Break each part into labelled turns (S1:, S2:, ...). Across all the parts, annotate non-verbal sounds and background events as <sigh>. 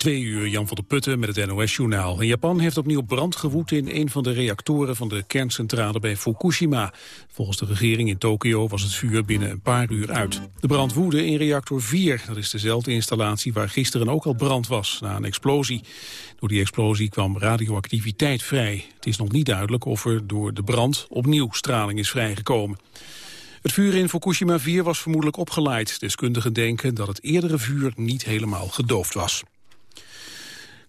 S1: Twee uur, Jan van der Putten met het NOS-journaal. Japan heeft opnieuw brand gewoed in een van de reactoren van de kerncentrale bij Fukushima. Volgens de regering in Tokio was het vuur binnen een paar uur uit. De brand woedde in reactor 4. Dat is dezelfde installatie waar gisteren ook al brand was, na een explosie. Door die explosie kwam radioactiviteit vrij. Het is nog niet duidelijk of er door de brand opnieuw straling is vrijgekomen. Het vuur in Fukushima 4 was vermoedelijk opgeleid. Deskundigen denken dat het eerdere vuur niet helemaal gedoofd was.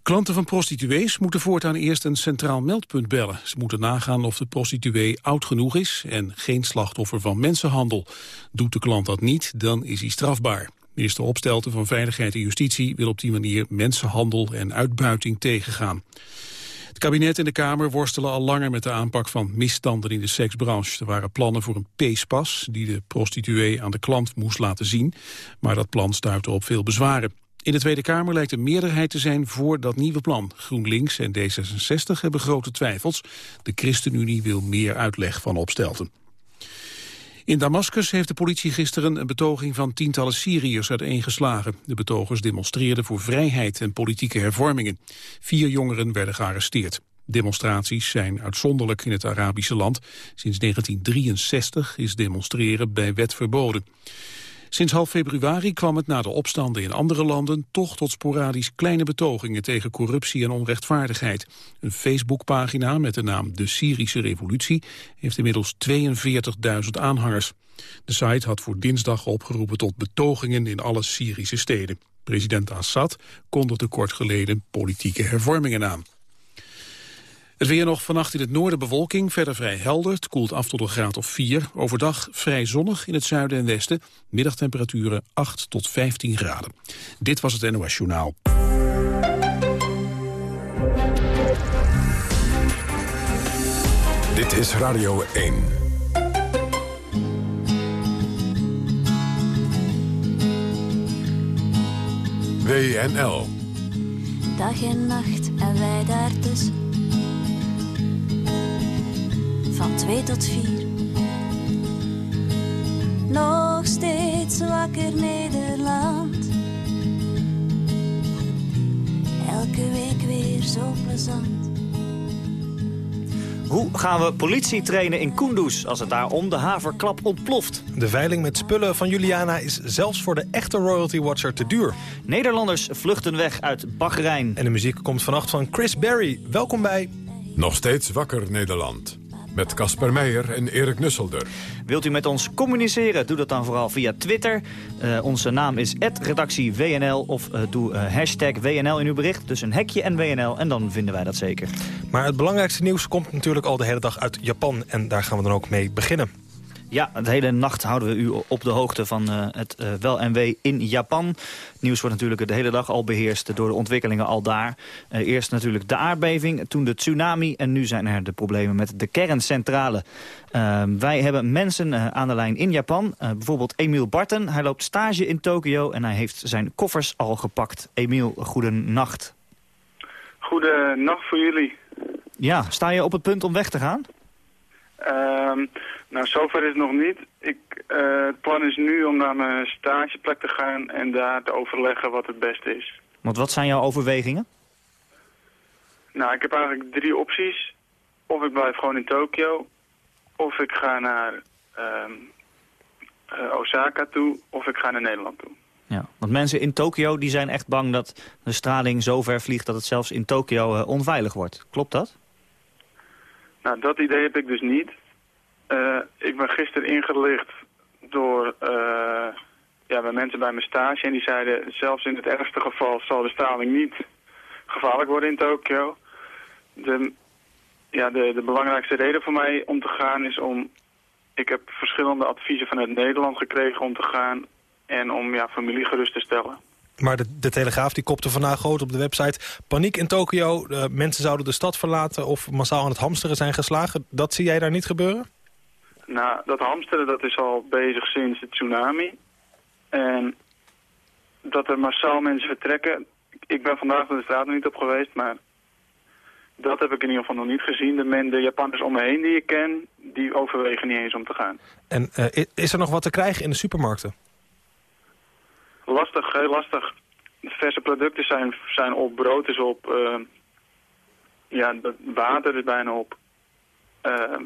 S1: Klanten van prostituees moeten voortaan eerst een centraal meldpunt bellen. Ze moeten nagaan of de prostituee oud genoeg is en geen slachtoffer van mensenhandel. Doet de klant dat niet, dan is hij strafbaar. Minister Opstelten van Veiligheid en Justitie wil op die manier mensenhandel en uitbuiting tegengaan. Kabinet en de Kamer worstelen al langer met de aanpak van misstanden in de seksbranche. Er waren plannen voor een peespas die de prostituee aan de klant moest laten zien. Maar dat plan stuitte op veel bezwaren. In de Tweede Kamer lijkt een meerderheid te zijn voor dat nieuwe plan. GroenLinks en D66 hebben grote twijfels. De ChristenUnie wil meer uitleg van opstelten. In Damascus heeft de politie gisteren een betoging van tientallen Syriërs uiteengeslagen. De betogers demonstreerden voor vrijheid en politieke hervormingen. Vier jongeren werden gearresteerd. Demonstraties zijn uitzonderlijk in het Arabische land. Sinds 1963 is demonstreren bij wet verboden. Sinds half februari kwam het na de opstanden in andere landen toch tot sporadisch kleine betogingen tegen corruptie en onrechtvaardigheid. Een Facebookpagina met de naam De Syrische Revolutie heeft inmiddels 42.000 aanhangers. De site had voor dinsdag opgeroepen tot betogingen in alle Syrische steden. President Assad kondigde kort geleden politieke hervormingen aan. Het weer nog vannacht in het noorden bewolking, verder vrij helder. Het koelt af tot een graad of 4. Overdag vrij zonnig in het zuiden en westen. Middagtemperaturen 8 tot 15 graden. Dit was het NOS Journaal.
S2: Dit is Radio 1. WNL.
S3: Dag en nacht en wij daartussen van twee tot vier. Nog steeds wakker Nederland. Elke week weer zo plezant.
S4: Hoe gaan we politie trainen in Kunduz als het daar om de haverklap ontploft?
S5: De veiling met spullen van Juliana is zelfs voor de echte royalty watcher te duur.
S4: Nederlanders vluchten weg uit Bahrein.
S5: En de muziek komt vannacht van Chris Berry. Welkom bij...
S2: Nog steeds wakker Nederland. Met Casper Meijer en Erik Nusselder.
S4: Wilt u met ons communiceren? Doe dat dan vooral via Twitter. Uh, onze naam is redactie WNL of uh, doe uh, hashtag WNL in uw bericht. Dus een hekje en WNL en dan vinden wij dat zeker.
S5: Maar het belangrijkste nieuws komt natuurlijk al de hele dag uit Japan. En daar gaan we dan ook mee beginnen.
S4: Ja, de hele nacht houden we u op de hoogte van uh, het uh, wel en wee in Japan. Het nieuws wordt natuurlijk de hele dag al beheerst door de ontwikkelingen al daar. Uh, eerst natuurlijk de aardbeving, toen de tsunami en nu zijn er de problemen met de kerncentrale. wij hebben mensen aan de lijn in Japan, bijvoorbeeld Emiel Barten. Hij loopt stage in Tokio en hij heeft zijn koffers al gepakt. Emiel, goedenacht.
S6: Goedenacht voor jullie.
S4: Ja, sta je op het punt om weg te gaan?
S6: Nou, zover is het nog niet. Ik, uh, het plan is nu om naar mijn stageplek te gaan en daar te overleggen wat het beste is.
S4: Want wat zijn jouw overwegingen?
S6: Nou, ik heb eigenlijk drie opties. Of ik blijf gewoon in Tokio, of ik ga naar um, uh, Osaka toe, of ik ga naar Nederland toe.
S4: Ja, want mensen in Tokio die zijn echt bang dat de straling zo ver vliegt dat het zelfs in Tokio uh, onveilig wordt. Klopt dat?
S6: Nou, dat idee heb ik dus niet. Uh, ik ben gisteren ingelicht door uh, ja, mensen bij mijn stage. En die zeiden, zelfs in het ergste geval zal de straling niet gevaarlijk worden in Tokio. De, ja, de, de belangrijkste reden voor mij om te gaan is om... Ik heb verschillende adviezen vanuit Nederland gekregen om te gaan... en om ja, familie gerust te stellen.
S5: Maar de, de Telegraaf die kopte vandaag groot op de website... paniek in Tokio, uh, mensen zouden de stad verlaten... of massaal aan het hamsteren zijn geslagen. Dat zie jij daar niet gebeuren?
S6: Nou, dat hamsteren dat is al bezig sinds de tsunami. En dat er massaal mensen vertrekken... Ik ben vandaag de straat nog niet op geweest, maar... Dat heb ik in ieder geval nog niet gezien. De, men, de Japanners om me heen die ik ken, die overwegen niet eens om te gaan.
S5: En uh, is er nog wat te krijgen in de supermarkten?
S6: Lastig, heel lastig. verse producten zijn, zijn op, brood is op, eh, ja, water is bijna op. Ehm,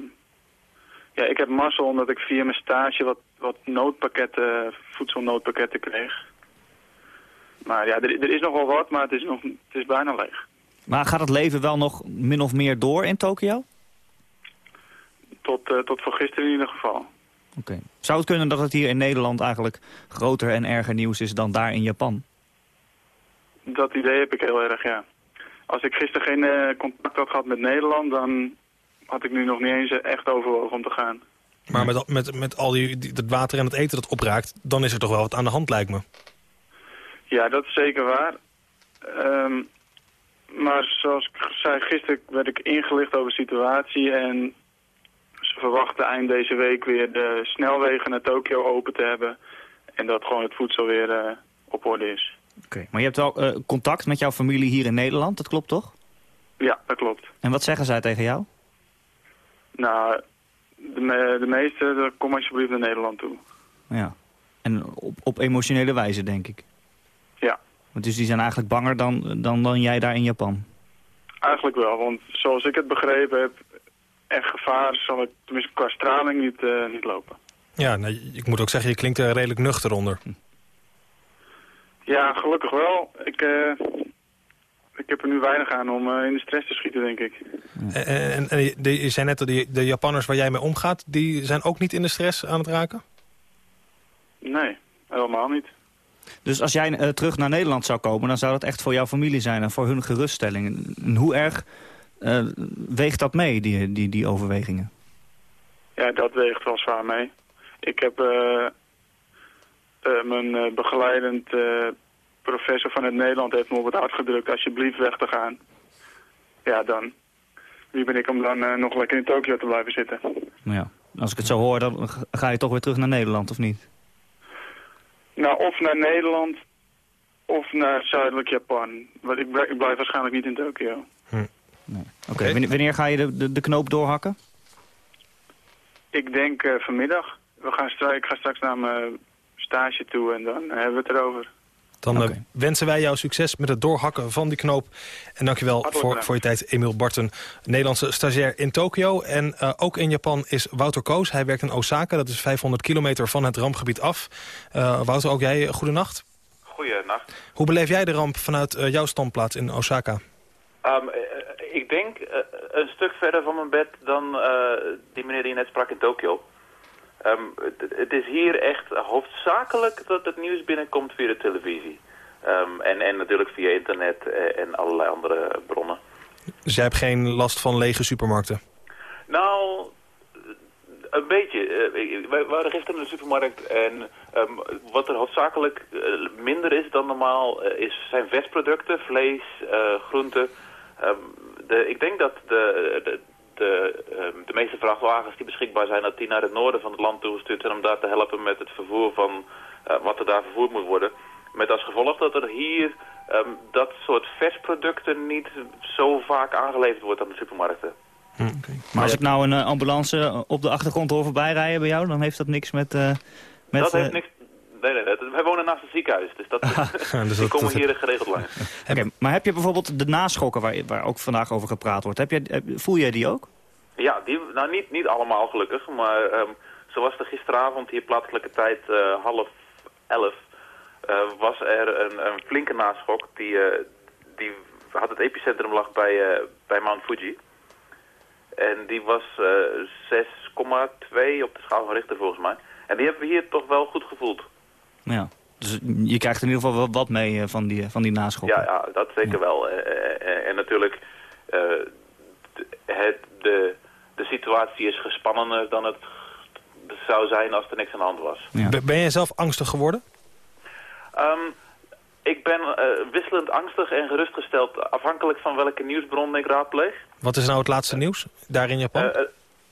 S6: ja, ik heb mazzel omdat ik via mijn stage wat, wat noodpakketten, voedselnoodpakketten kreeg. Maar ja, er, er is nog wel wat, maar het is, nog, het is bijna leeg.
S4: Maar gaat het leven wel nog min of meer door in Tokio?
S6: Tot, uh, tot voor gisteren in ieder geval.
S4: Oké. Zou het kunnen dat het hier in Nederland eigenlijk groter en erger nieuws is dan daar in Japan?
S6: Dat idee heb ik heel erg, ja. Als ik gisteren geen uh, contact had gehad met Nederland, dan had ik nu nog niet eens echt overwogen om te gaan.
S5: Maar met, met, met al die, die, het water en het eten dat opraakt, dan is er toch wel wat aan de hand, lijkt me.
S6: Ja, dat is zeker waar. Um, maar zoals ik zei, gisteren werd ik ingelicht over de situatie en ze verwachten eind deze week weer de snelwegen naar Tokio open te hebben. En dat gewoon het voedsel weer uh, op orde is.
S4: Oké, maar je hebt wel uh, contact met jouw familie hier in Nederland, dat klopt toch?
S6: Ja, dat klopt.
S4: En wat zeggen zij tegen jou?
S6: Nou, de, me de meeste, kom alsjeblieft naar Nederland toe.
S4: Ja, en op, op emotionele wijze, denk ik.
S6: Ja.
S4: Dus die zijn eigenlijk banger dan, dan, dan jij daar in Japan?
S6: Eigenlijk wel, want zoals ik het begrepen heb, echt gevaar zal het tenminste qua straling niet, uh, niet lopen.
S5: Ja, nou, ik moet ook zeggen, je klinkt er redelijk nuchter onder.
S6: Ja, gelukkig wel. Ik, uh, ik heb er nu weinig aan om uh, in de stress te schieten, denk ik.
S5: En, en, en de, je zei net dat de, de Japanners waar jij mee omgaat, die zijn ook niet in de stress aan het raken?
S6: Nee, helemaal niet.
S4: Dus als jij uh, terug naar Nederland zou komen, dan zou dat echt voor jouw familie zijn en voor hun geruststelling. En hoe erg uh, weegt dat mee, die, die, die overwegingen?
S6: Ja, dat weegt wel zwaar mee. Ik heb uh, mijn begeleidend professor van het Nederland heeft me op het hart gedrukt alsjeblieft weg te gaan. Ja, dan. Wie ben ik om dan nog lekker in Tokio te blijven zitten?
S4: Ja, als ik het zo hoor, dan ga je toch weer terug naar Nederland, of niet?
S6: Nou, of naar Nederland of naar zuidelijk Japan. Want ik, blijf, ik blijf waarschijnlijk niet in Tokio.
S4: Hm. Nee. Oké, okay. wanneer, wanneer, ga je de, de, de, knoop doorhakken?
S6: Ik denk uh, vanmiddag. We gaan straks, ik ga straks naar mijn stage toe en dan hebben we het erover.
S5: Dan okay. uh, wensen wij jou succes met het doorhakken van die knoop. En dankjewel voor, voor je tijd, Emiel Barton, Nederlandse stagiair in Tokio. En uh, ook in Japan is Wouter Koos. Hij werkt in Osaka, dat is 500 kilometer van het rampgebied af. Uh, Wouter, ook jij, goedenacht.
S7: Goedenacht.
S5: Hoe beleef jij de ramp vanuit jouw standplaats in Osaka?
S7: Um, ik denk een stuk verder van mijn bed dan die meneer die je net sprak in Tokio. Um, het, het, is hier echt hoofdzakelijk dat het nieuws binnenkomt via de televisie. Um, en, en natuurlijk via internet en allerlei andere bronnen.
S5: Dus jij hebt geen last van lege supermarkten?
S7: Nou, een beetje. Uh, wij waren gisteren in de supermarkt en um, wat er hoofdzakelijk uh, minder is dan normaal is, zijn vestproducten, vlees, groenten. De, ik denk dat de, de de, uh, de meeste vrachtwagens die beschikbaar zijn, dat die naar het noorden van het land toegestuurd zijn om daar te helpen met het vervoer van uh, wat er daar vervoerd moet worden. Met als gevolg dat er hier um, dat soort versproducten niet zo vaak aangeleverd wordt aan de supermarkten.
S4: Hm, okay. Maar als ik nou een uh, ambulance op de achtergrond hoor voorbij rijden bij jou, dan heeft dat niks met... met
S7: dat heeft niks... Nee, nee, nee, wij wonen naast het ziekenhuis, dus dat, <laughs> <laughs> dus die komen hier geregeld langs.
S4: Okay, maar heb je bijvoorbeeld de naschokken waar, waar ook vandaag over gepraat wordt, heb je, voel jij die ook?
S7: Ja, die, nou niet, niet allemaal gelukkig, maar um, zoals er gisteravond hier plaatselijke tijd uh, half elf uh, was er een, een, flinke naschok. Die, uh, die had het epicentrum lag bij, bij Mount Fuji. En die was 6,2 op de schaal van Richter volgens mij. En die hebben we hier toch wel goed gevoeld.
S4: Ja, dus je krijgt in ieder geval wel wat mee van die, van die naschok.
S7: Ja, ja, dat zeker ja. wel. en natuurlijk, het, de, de situatie is gespannender dan het zou zijn als er niks aan de hand was.
S5: Ja. Ben jij zelf angstig geworden?
S7: Um, ik ben uh, wisselend angstig en gerustgesteld afhankelijk van welke nieuwsbron ik raadpleeg.
S5: Wat is nou het laatste nieuws daar in Japan?
S7: Uh,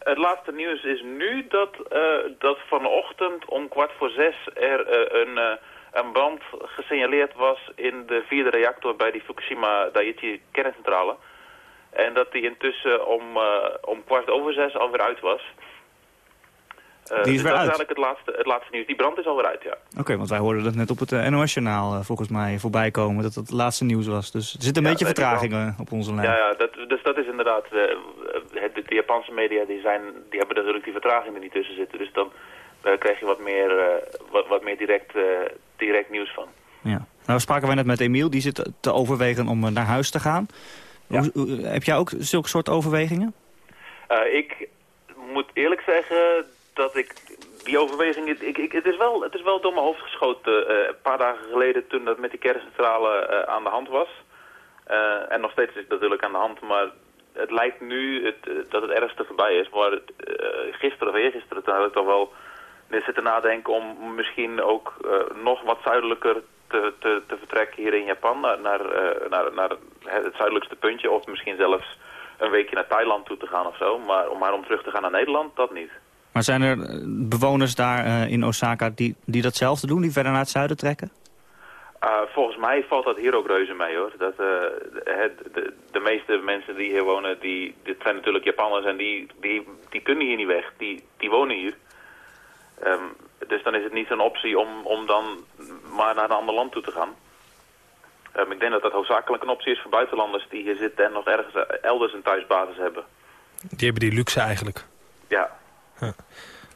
S7: het laatste nieuws is nu dat, uh, dat vanochtend om kwart voor zes er een, een brand gesignaleerd was in de vierde reactor bij die Fukushima Daiichi kerncentrale. En dat die intussen om, uh, om kwart over zes alweer uit was. Uh,
S4: die is
S7: dus
S4: weer
S7: dat
S4: uit?
S7: is eigenlijk het laatste, het laatste nieuws. Die brand is alweer uit, ja.
S4: Oké, want wij hoorden dat net op het uh, NOS-journaal volgens mij voorbij komen. Dat dat het laatste nieuws was. Dus er zit een
S7: Ja,
S4: beetje vertraging op onze lijn.
S7: Ja, ja dat, dus dat is inderdaad... het, de, Japanse media die zijn, die hebben natuurlijk die vertraging er niet tussen zitten. Dus dan krijg je wat meer, wat, wat meer direct, direct nieuws van.
S4: Ja. Nou spraken wij net met Emiel. Die zit te overwegen om naar huis te gaan.
S7: Ja.
S4: Hoe, hoe, heb jij ook zulke soort overwegingen?
S7: ik moet eerlijk zeggen dat ik die overweging, ik, ik, het, is wel, het is wel door mijn hoofd geschoten uh, een paar dagen geleden toen dat met die kerncentrale uh, aan de hand was. Uh, en nog steeds is het natuurlijk aan de hand, maar het lijkt nu het, dat het ergste voorbij is. Maar het, gisteren of eergisteren toen had ik toch wel zitten nadenken om misschien ook nog wat zuidelijker te, te, te, vertrekken hier in Japan. Naar, naar, naar, naar het zuidelijkste puntje of misschien zelfs een weekje naar Thailand toe te gaan of zo. Maar, maar om terug te gaan naar Nederland, dat niet.
S4: Maar zijn er bewoners daar in Osaka die, die datzelfde doen, die verder naar het zuiden trekken?
S7: Uh, volgens mij valt dat hier ook reuze mee hoor. Dat, uh, het, de, de, meeste mensen die hier wonen, die, dit zijn natuurlijk Japanners en die, die, die kunnen hier niet weg. Die, die wonen hier. Um, dus dan is het niet zo'n optie om, om dan maar naar een ander land toe te gaan. Um, ik denk dat dat hoofdzakelijk een optie is voor buitenlanders die hier zitten en nog ergens elders een thuisbasis hebben.
S5: Die hebben die luxe eigenlijk.
S7: Ja.
S5: Huh.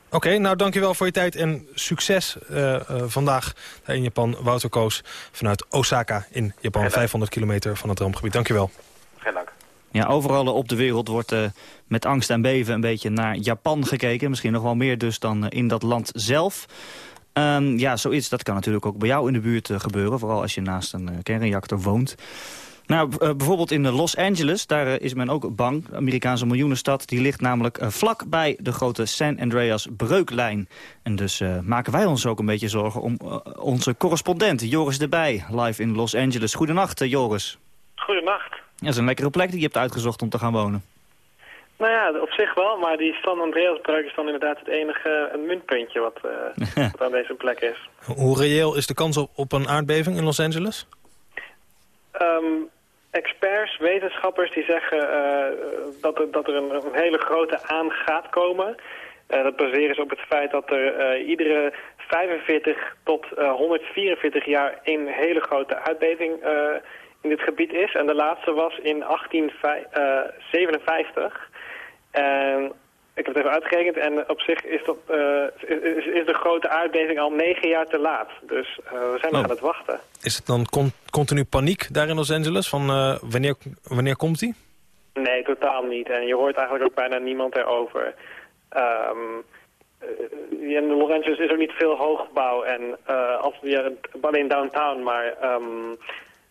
S5: Oké, okay, nou dankjewel voor je tijd en succes uh, uh, vandaag in Japan. Wouter Koos vanuit Osaka in Japan, 500 kilometer van het rampgebied. Dankjewel.
S7: Geen dank.
S4: Ja, overal op de wereld wordt uh, met angst en beven een beetje naar Japan gekeken. Misschien nog wel meer dus dan in dat land zelf. Um, ja, zoiets, dat kan natuurlijk ook bij jou in de buurt gebeuren. Vooral als je naast een kernreactor woont. Nou, uh, bijvoorbeeld in Los Angeles, daar uh, is men ook bang. De Amerikaanse miljoenenstad, die ligt namelijk uh, vlak bij de grote San Andreas breuklijn. En dus maken wij ons ook een beetje zorgen om onze correspondent Joris erbij, live in Los Angeles. Goedenacht, Joris.
S8: Goedenacht.
S4: Ja, dat is een lekkere plek die je hebt uitgezocht om te gaan wonen.
S8: Nou ja, op zich wel, maar die San Andreasbreuk is dan inderdaad het enige een muntpuntje wat, <laughs> wat aan deze plek is.
S5: Hoe reëel is de kans op, op een aardbeving in Los Angeles?
S8: Um, experts, wetenschappers die zeggen uh, dat, er, dat er een, een, hele grote aan gaat komen. Uh, dat baseren ze op het feit dat er uh, iedere 45 tot 144 jaar een hele grote aardbeving in dit gebied is. En de laatste was in 1857. En ik heb het even uitgerekend en op zich is, dat, is, is, de grote aardbeving al negen jaar te laat. Dus we zijn nog
S5: Oh.
S8: aan het wachten.
S5: Is het dan con continu paniek daar in Los Angeles? Van uh, wanneer, wanneer komt die?
S8: Nee, totaal niet. En je hoort eigenlijk ook bijna niemand erover. Um, in Los Angeles is er niet veel hoogbouw. En als ja, alleen downtown, maar um,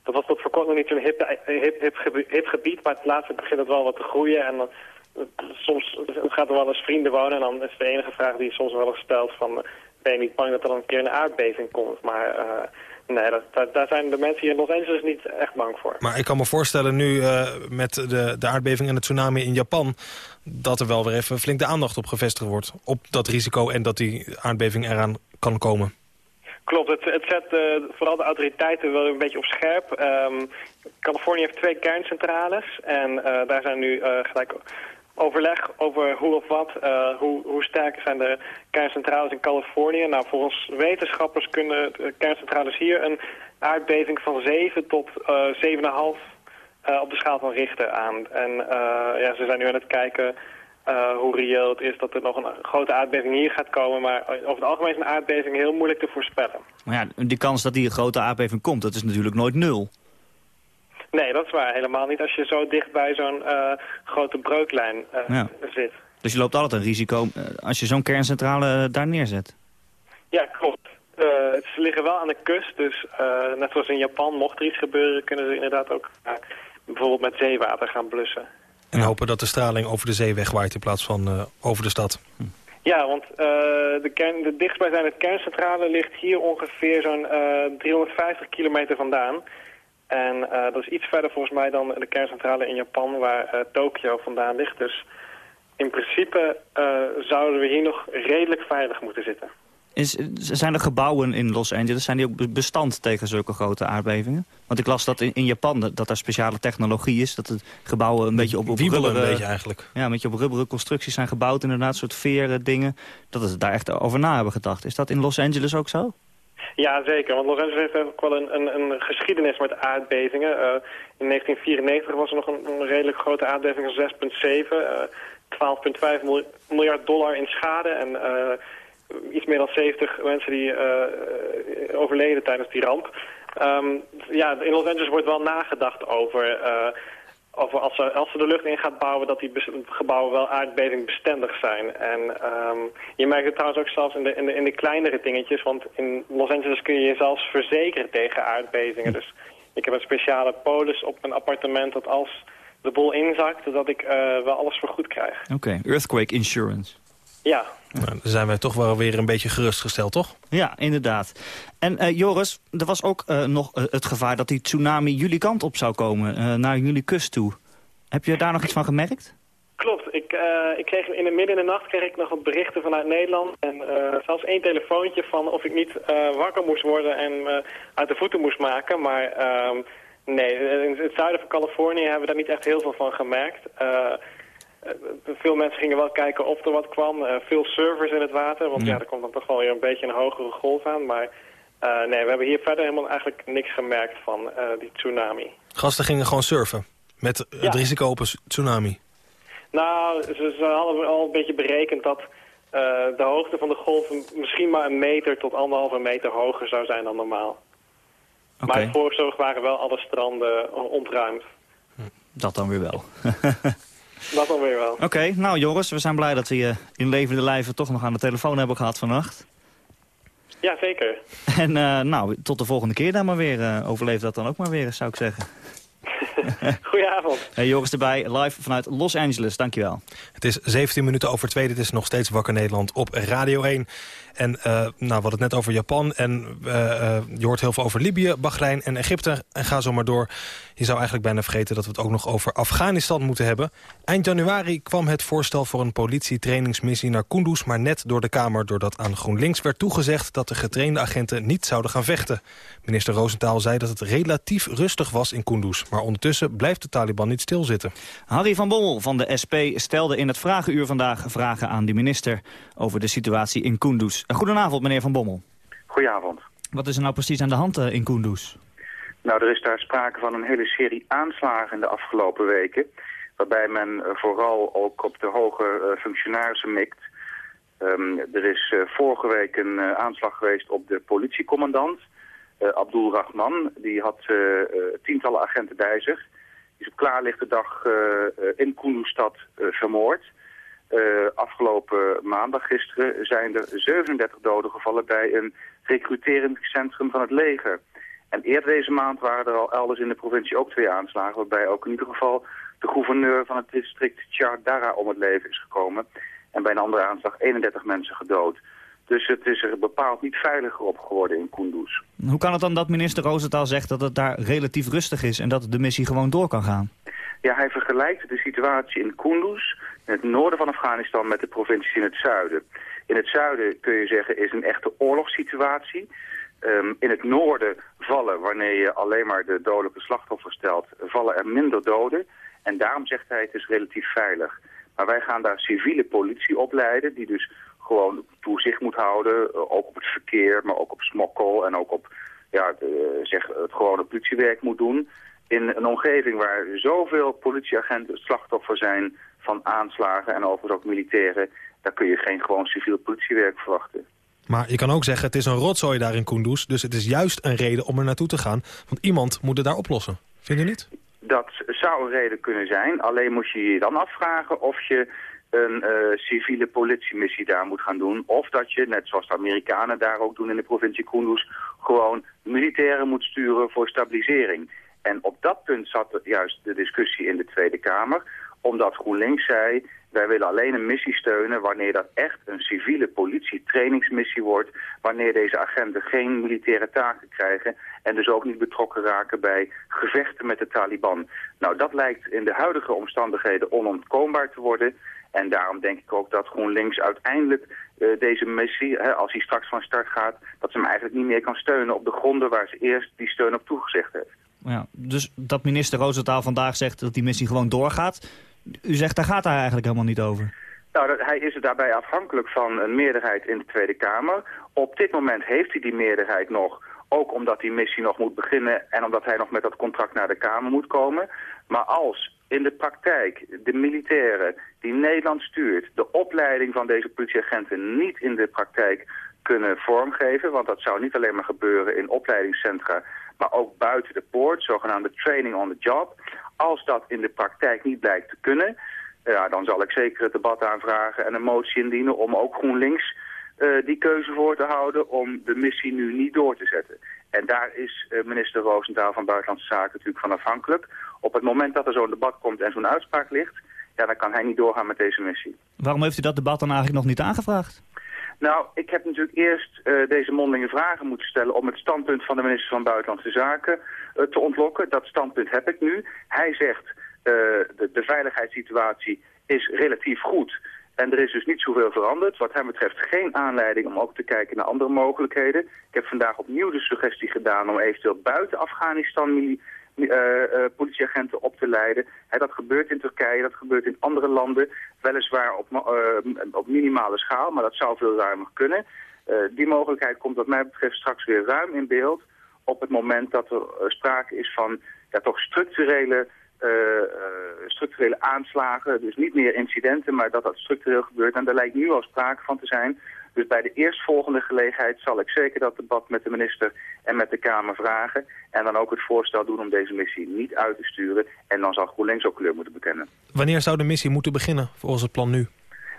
S8: dat was tot voor kort nog niet zo'n hip, hip, hip gebied. Maar het laatste begint het wel wat te groeien. En soms gaat er wel eens vrienden wonen. En dan is de enige vraag die soms wel eens stelt van... ben je niet bang dat er dan een keer een aardbeving komt? Maar... Nee, dat, daar zijn de mensen hier in Los Angeles niet echt bang voor.
S5: Maar ik kan me voorstellen nu uh, met de, de aardbeving en het tsunami in Japan... dat er wel weer even flink de aandacht op gevestigd wordt. Op dat risico en dat die aardbeving eraan kan komen.
S8: Klopt, het, het zet uh, vooral de autoriteiten wel een beetje op scherp. Um, Californië heeft twee kerncentrales en uh, daar zijn nu gelijk overleg over hoe of wat, uh, hoe, hoe sterk zijn de kerncentrales in Californië. Nou, volgens wetenschappers kunnen de kerncentrales hier een aardbeving van 7 tot uh, 7,5 uh, op de schaal van Richter aan. En uh, ja, ze zijn nu aan het kijken hoe reëel het is dat er nog een grote aardbeving hier gaat komen. Maar over het algemeen is een aardbeving heel moeilijk te voorspellen.
S4: Maar ja, die kans dat die grote aardbeving komt, dat is natuurlijk nooit nul.
S8: Nee, dat is waar. Helemaal niet als je zo dicht bij zo'n uh, grote breuklijn uh,
S4: ja.
S8: zit.
S4: Dus je loopt altijd een risico uh, als je zo'n kerncentrale daar neerzet?
S8: Ja, klopt. ze liggen wel aan de kust, dus net zoals in Japan, mocht er iets gebeuren, kunnen ze inderdaad ook bijvoorbeeld met zeewater gaan blussen.
S5: En hopen dat de straling over de zee wegwaait in plaats van over de stad.
S8: Hm. Ja, want de, kern, de dichtstbijzijnde kerncentrale ligt hier ongeveer zo'n 350 kilometer vandaan. En uh, dat is iets verder volgens mij dan de kerncentrale in Japan, waar uh, Tokio vandaan ligt. Dus in principe uh, zouden we hier nog redelijk veilig moeten zitten.
S4: Is, zijn er gebouwen in Los Angeles, zijn die ook bestand tegen zulke grote aardbevingen? Want ik las dat in, in Japan dat daar speciale technologie is. Dat het gebouwen een beetje op, op rubberen...
S5: een beetje eigenlijk.
S4: Ja, een beetje op rubberen constructies zijn gebouwd. Inderdaad, soort veren dingen. Dat ze daar echt over na hebben gedacht. Is dat in Los Angeles ook zo?
S8: Ja, zeker. Want Angeles heeft ook wel een, een, een geschiedenis met aardbevingen. Uh, in 1994 was er nog een, redelijk grote aardbeving van 6,7. Uh, 12,5 miljard dollar in schade. En uh, iets meer dan 70 mensen die overleden tijdens die ramp. Um, ja, in Los Angeles wordt wel nagedacht over, over als, ze, als ze de lucht in gaat bouwen... dat die gebouwen wel aardbevingbestendig zijn. En um, je merkt het trouwens ook zelfs in de, in, de, in de kleinere dingetjes... want in Los Angeles kun je je zelfs verzekeren tegen aardbevingen. Dus ik heb een speciale polis op mijn appartement... dat als de bol inzakt, dat ik uh, wel alles vergoed krijg.
S4: Oké, earthquake insurance.
S8: Ja.
S5: Nou, dan zijn wij toch wel weer een beetje gerustgesteld, toch?
S4: Ja, inderdaad. En uh, Joris, er was ook uh, nog uh, het gevaar dat die tsunami jullie kant op zou komen, naar jullie kust toe. Heb je daar nog iets van gemerkt?
S8: Klopt. Ik, ik kreeg in de midden in de nacht kreeg ik nog wat berichten vanuit Nederland. En zelfs één telefoontje van of ik niet wakker moest worden en uit de voeten moest maken. Maar ehm, nee, in het zuiden van Californië hebben we daar niet echt heel veel van gemerkt. Eh, veel mensen gingen wel kijken of er wat kwam. Uh, veel servers in het water, want ja. ja. er komt dan toch wel weer een beetje een hogere golf aan. Maar uh, nee, we hebben hier verder helemaal eigenlijk niks gemerkt van die tsunami.
S5: Gasten gingen gewoon surfen met ja. het risico op een tsunami?
S8: Nou, ze, ze hadden al een beetje berekend dat de hoogte van de golf misschien maar een meter tot anderhalve meter hoger zou zijn dan normaal. Okay. Maar voorzorg waren wel alle stranden ontruimd.
S4: Dat dan weer wel. <laughs>
S8: Dat dan weer wel.
S4: Oké, okay, nou Joris, we zijn blij dat we je in levende lijven toch nog aan de telefoon hebben gehad vannacht.
S8: Ja, zeker.
S4: En uh, nou, tot de volgende keer dan maar weer. Uh, overleef dat dan ook maar weer, zou ik zeggen. <laughs> <laughs>
S8: Goedenavond.
S4: Hey, Joris erbij, live vanuit Los Angeles. Dankjewel.
S5: Het is 17 minuten over twee. Dit is nog steeds Wakker Nederland op Radio 1. En uh, nou, we hadden het net over Japan en uh, uh, je hoort heel veel over Libië, Bahrein en Egypte. En ga zo maar door. Je zou eigenlijk bijna vergeten dat we het ook nog over Afghanistan moeten hebben. Eind januari kwam het voorstel voor een politietrainingsmissie naar Kunduz... maar net door de Kamer doordat aan GroenLinks werd toegezegd... dat de getrainde agenten niet zouden gaan vechten. Minister Roosentaal zei dat het relatief rustig was in Kunduz. Maar ondertussen blijft de Taliban niet stilzitten.
S4: Harry van Bommel van de SP stelde in het Vragenuur vandaag vragen aan de minister... over de situatie in Kunduz. Goedenavond, meneer Van Bommel.
S9: Goedenavond.
S4: Wat is er nou precies aan de hand in Kunduz?
S9: Nou, er is daar sprake van een hele serie aanslagen in de afgelopen weken. Waarbij men vooral ook op de hoge uh, functionarissen mikt. Um, er is uh, vorige week een uh, aanslag geweest op de politiecommandant, Abdul Rahman. Die had tientallen agenten bij zich. Is op klaarlichte dag in Kunduz-stad vermoord. afgelopen maandag, gisteren, zijn er 37 doden gevallen bij een recruteringscentrum van het leger. En eerder deze maand waren er al elders in de provincie ook twee aanslagen... waarbij ook in ieder geval de gouverneur van het district Chardara om het leven is gekomen. En bij een andere aanslag 31 mensen gedood. Dus het is er bepaald niet veiliger op geworden in Kunduz.
S4: Hoe kan het dan dat minister Rosenthal zegt dat het daar relatief rustig is... en dat de missie gewoon door kan gaan?
S9: Ja, hij vergelijkt de situatie in Kunduz, in het noorden van Afghanistan... met de provincies in het zuiden. In het zuiden, kun je zeggen, is een echte oorlogssituatie... Um, in het noorden vallen, wanneer je alleen maar de dodelijke slachtoffers stelt, vallen er minder doden. En daarom zegt hij het is relatief veilig. Maar wij gaan daar civiele politie opleiden, die dus gewoon toezicht moet houden. Uh, ook op het verkeer, maar ook op smokkel en ook op ja, de, zeg, het gewone politiewerk moet doen. In een omgeving waar zoveel politieagenten slachtoffer zijn van aanslagen en overigens ook militairen, daar kun je geen gewoon civiel politiewerk verwachten.
S5: Maar je kan ook zeggen, het is een rotzooi daar in Kunduz. Dus het is juist een reden om er naartoe te gaan. Want iemand moet het daar oplossen. Vind je niet?
S9: Dat zou een reden kunnen zijn. Alleen moet je je dan afvragen of je een uh, civiele politiemissie daar moet gaan doen. Of dat je, net zoals de Amerikanen daar ook doen in de provincie Kunduz... gewoon militairen moet sturen voor stabilisering. En op dat punt zat juist de discussie in de Tweede Kamer. Omdat GroenLinks zei, wij willen alleen een missie steunen wanneer dat echt een civiele politietrainingsmissie wordt. Wanneer deze agenten geen militaire taken krijgen en dus ook niet betrokken raken bij gevechten met de Taliban. Nou, dat lijkt in de huidige omstandigheden onontkoombaar te worden. En daarom denk ik ook dat GroenLinks uiteindelijk deze missie, hè, als hij straks van start gaat, dat ze hem eigenlijk niet meer kan steunen op de gronden waar ze eerst die steun op toegezegd heeft.
S4: Ja, dus dat minister Roosentaal vandaag zegt dat die missie gewoon doorgaat. U zegt, daar gaat hij eigenlijk helemaal niet over.
S9: Nou, hij is er daarbij afhankelijk van een meerderheid in de Tweede Kamer. Op dit moment heeft hij die meerderheid nog, ook omdat die missie nog moet beginnen... en omdat hij nog met dat contract naar de Kamer moet komen. Maar als in de praktijk de militairen die Nederland stuurt... de opleiding van deze politieagenten niet in de praktijk kunnen vormgeven... want dat zou niet alleen maar gebeuren in opleidingscentra... maar ook buiten de poort, zogenaamde training on the job. Als dat in de praktijk niet blijkt te kunnen ja, dan zal ik zeker het debat aanvragen en een motie indienen om ook GroenLinks uh, die keuze voor te houden om de missie nu niet door te zetten. En daar is uh, minister Roosentaal van Buitenlandse Zaken natuurlijk van afhankelijk. Op het moment dat er zo'n debat komt en zo'n uitspraak ligt, ja, dan kan hij niet doorgaan met deze missie.
S4: Waarom heeft u dat debat dan eigenlijk nog niet aangevraagd?
S9: Nou, ik heb natuurlijk eerst uh, deze mondelinge vragen moeten stellen om het standpunt van de minister van Buitenlandse Zaken te ontlokken. Dat standpunt heb ik nu. Hij zegt eh, de, de veiligheidssituatie is relatief goed. En er is dus niet zoveel veranderd. Wat hem betreft geen aanleiding om ook te kijken naar andere mogelijkheden. Ik heb vandaag opnieuw de suggestie gedaan om eventueel buiten Afghanistan uh, uh, politieagenten op te leiden. dat gebeurt in Turkije, dat gebeurt in andere landen. Weliswaar op, op minimale schaal, maar dat zou veel ruimer kunnen. die mogelijkheid komt wat mij betreft straks weer ruim in beeld... op het moment dat er sprake is van ja, toch structurele structurele aanslagen, dus niet meer incidenten, maar dat dat structureel gebeurt. En daar lijkt nu al sprake van te zijn. Dus bij de eerstvolgende gelegenheid zal ik zeker dat debat met de minister en met de Kamer vragen. En dan ook het voorstel doen om deze missie niet uit te sturen. En dan zal GroenLinks ook kleur moeten bekennen.
S5: Wanneer zou de missie moeten beginnen volgens het plan nu?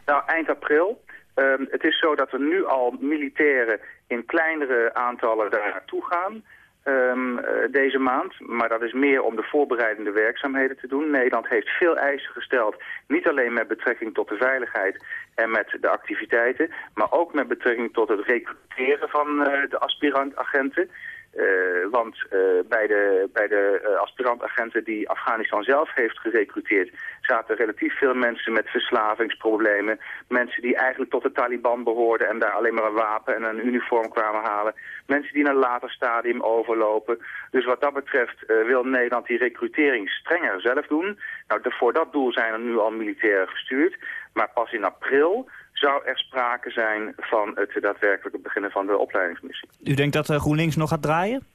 S9: Nou, eind april. Um, het is zo dat er nu al militairen in kleinere aantallen daar naartoe gaan um, deze maand. Maar dat is meer om de voorbereidende werkzaamheden te doen. Nederland heeft veel eisen gesteld. Niet alleen met betrekking tot de veiligheid en met de activiteiten. Maar ook met betrekking tot het recruteren van uh, de aspirantagenten. Uh, want uh, bij de, bij de uh, aspirantagenten die Afghanistan zelf heeft gerecruiteerd... zaten relatief veel mensen met verslavingsproblemen. Mensen die eigenlijk tot de Taliban behoorden... en daar alleen maar een wapen en een uniform kwamen halen. Mensen die naar een later stadium overlopen. Dus wat dat betreft wil Nederland die recrutering strenger zelf doen. Nou, de, voor dat doel zijn er nu al militairen gestuurd. Maar pas in april zou er sprake zijn van het daadwerkelijke beginnen van de opleidingsmissie.
S4: U denkt dat uh, GroenLinks nog gaat draaien?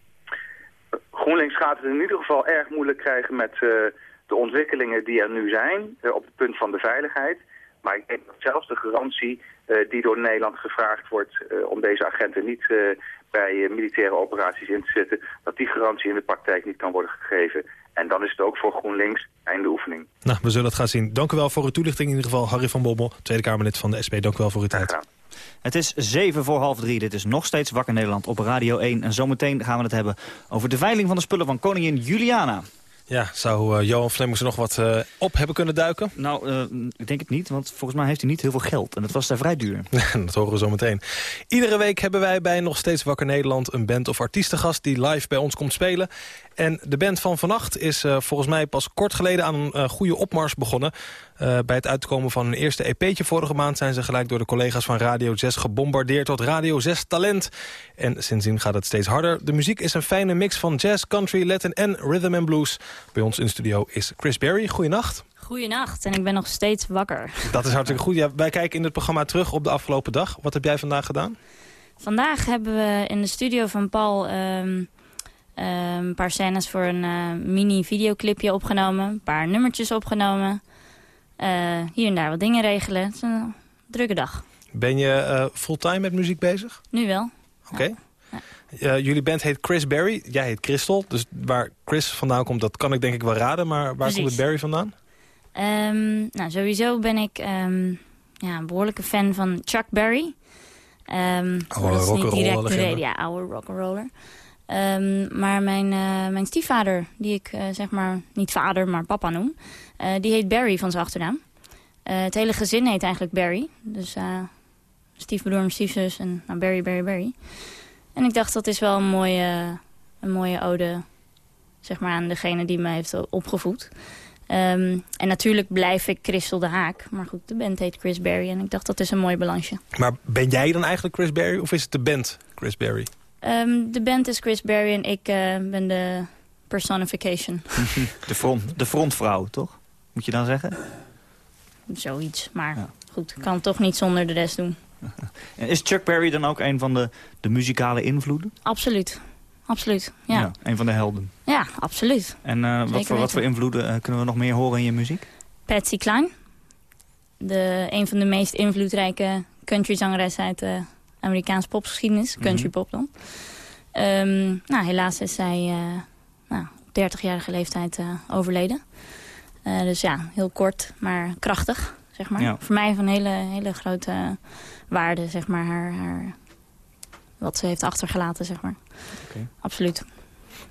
S9: GroenLinks gaat het in ieder geval erg moeilijk krijgen met uh, de ontwikkelingen die er nu zijn uh, op het punt van de veiligheid. Maar ik denk dat zelfs de garantie die door Nederland gevraagd wordt om deze agenten niet bij militaire operaties in te zetten, dat die garantie in de praktijk niet kan worden gegeven. En dan is het ook voor GroenLinks einde oefening.
S5: Nou, we zullen het gaan zien. Dank u wel voor uw toelichting in ieder geval. Harry van Bommel, Tweede Kamerlid van de SP. Dank u wel voor uw tijd.
S4: Het is zeven voor half drie. Dit is nog steeds Wakker Nederland op Radio 1. En zometeen gaan we het hebben over de veiling van de spullen van koningin Juliana.
S5: Ja, zou uh, Johan Flemmings er nog wat uh, op hebben kunnen duiken?
S4: Nou, uh, ik denk het niet, want volgens mij heeft hij niet heel veel geld. En dat was daar vrij duur. <laughs>
S5: dat horen we zo meteen. Iedere week hebben wij bij Nog Steeds Wakker Nederland... een band of artiestengast die live bij ons komt spelen. En de band van vannacht is volgens mij pas kort geleden aan een goede opmars begonnen. bij het uitkomen van hun eerste EP'tje vorige maand... zijn ze gelijk door de collega's van Radio 6 gebombardeerd tot Radio 6 Talent. En sindsdien gaat het steeds harder. De muziek is een fijne mix van jazz, country, latin en rhythm and blues... Bij ons in de studio is Chris Berry. Goedenacht.
S10: Goedenacht en ik ben nog steeds wakker.
S5: Dat is hartstikke goed. Ja, wij kijken in het programma terug op de afgelopen dag. Wat heb jij vandaag gedaan?
S10: Vandaag hebben we in de studio van Paul um, een paar scènes voor een uh, mini videoclipje opgenomen. Een paar nummertjes opgenomen. Uh, hier en daar wat dingen regelen. Het is een drukke dag.
S5: Ben je uh, fulltime met muziek bezig?
S10: Nu wel.
S5: Oké. Okay. Uh, jullie band heet Chris Berry. Jij heet Crystal. Dus waar Chris vandaan komt, dat kan ik denk ik wel raden. Maar waar
S10: Precies.
S5: komt het Berry vandaan?
S10: Um, nou, sowieso ben ik um, ja, een behoorlijke fan van Chuck Berry. Um,
S5: oude reden.
S10: Ja, oude rock'n'roller. Maar mijn, uh, mijn stiefvader, die ik uh, zeg maar niet vader, maar papa noem... Uh, die heet Barry van zijn achternaam. het hele gezin heet eigenlijk Barry. Dus stiefbroer, stiefzus en nou, Barry, Barry, Barry. En ik dacht, dat is wel een mooie, een mooie ode zeg maar, aan degene die me heeft opgevoed. Ehm, en natuurlijk blijf ik Crystal de Haak. Maar goed, de band heet Chris Berry en ik dacht dat is een mooi balansje.
S5: Maar ben jij dan eigenlijk Chris Berry of is het de band Chris Berry?
S10: Ehm, de band is Chris Berry en ik eh, ben de personification. <laughs>
S4: de, front, de frontvrouw, toch? Moet je dan zeggen?
S10: Zoiets, maar goed, ik kan het toch niet zonder de rest doen. <laughs>
S4: En is Chuck Berry dan ook een van de, de muzikale invloeden?
S10: Absoluut. Absoluut, ja. ja.
S4: Een van de helden.
S10: Ja, absoluut.
S4: En uh, wat, voor, wat voor invloeden uh, kunnen we nog meer horen in je muziek?
S10: Patsy Cline. De, een van de meest invloedrijke countryzangeressen uit de Amerikaanse popgeschiedenis. Mhm. Country pop dan. Um, nou, helaas is zij uh, nou, op 30-jarige leeftijd overleden. dus ja, heel kort, maar krachtig, zeg maar. Ja. Voor mij van hele, hele grote waarde, zeg maar, haar, haar wat ze heeft achtergelaten, zeg maar. Okay. Absoluut.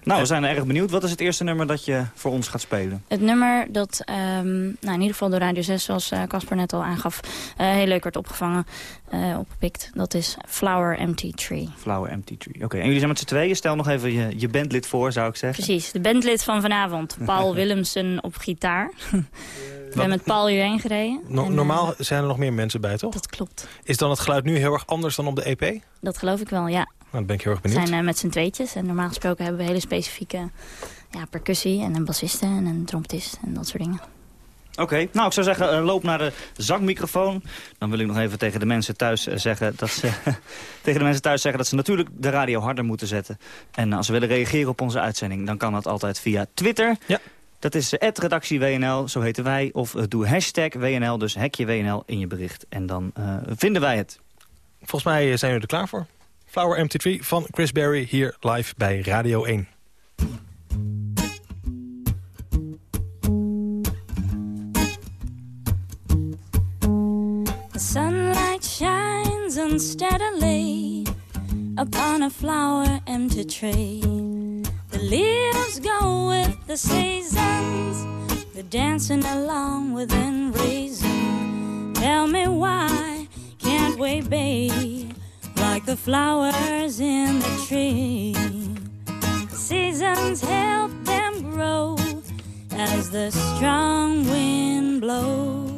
S4: Nou, we zijn erg benieuwd. Wat is het eerste nummer dat je voor ons gaat spelen?
S10: Het nummer dat um, nou, in ieder geval door Radio 6, zoals Casper uh, net al aangaf, uh, heel leuk werd opgevangen, uh, opgepikt. Dat is Flower Empty Tree.
S4: Flower Empty Tree. Oké, en jullie zijn met z'n tweeën. Stel nog even je, je bandlid voor, zou ik zeggen.
S10: Precies, de bandlid van vanavond. Paul <laughs> Willemsen op gitaar. <laughs> We hebben met Paul hierheen gereden.
S5: normaal zijn er nog meer mensen bij, toch?
S10: Dat klopt.
S5: Is dan het geluid nu heel erg anders dan op de EP?
S10: Dat geloof ik wel, ja.
S5: Nou, dan ben ik heel erg benieuwd.
S10: We zijn uh, met z'n tweetjes en normaal gesproken hebben we hele specifieke ja, percussie en een bassiste en een trompetist en dat soort dingen.
S4: Oké, nou ik zou zeggen, uh, loop naar de zangmicrofoon. Dan wil ik nog even tegen de mensen thuis uh, zeggen dat ze <laughs> tegen de mensen thuis zeggen dat ze natuurlijk de radio harder moeten zetten. En als ze willen reageren op onze uitzending, dan kan dat altijd via Twitter.
S5: Ja.
S4: Dat is redactie WNL, zo heten wij. Of doe hashtag WNL, dus hekje WNL in je bericht. En dan vinden wij het.
S5: Volgens mij zijn we er klaar voor. Flower MT3 van Chris Berry hier live bij Radio 1.
S3: The sunlight shines unsteadily upon a flower empty tree. The leaves go with the seasons, they're dancing along within reason. Tell me why can't we be? Like the flowers in the tree. Seasons help them grow as the strong wind blows.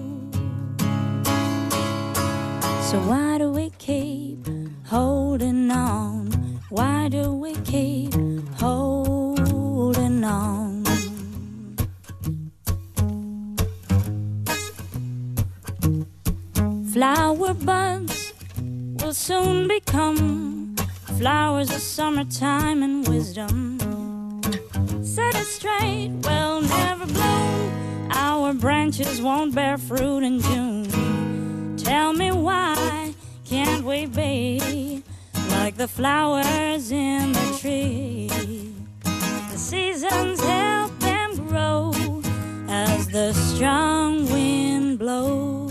S3: So why do we keep holding on? Why do we keep holding on? Flower buds will soon become flowers of summertime and wisdom. Set it straight, we'll never bloom. Our branches won't bear fruit in June. Tell me why can't we be like the flowers in the tree? The seasons help them grow as the strong wind blows.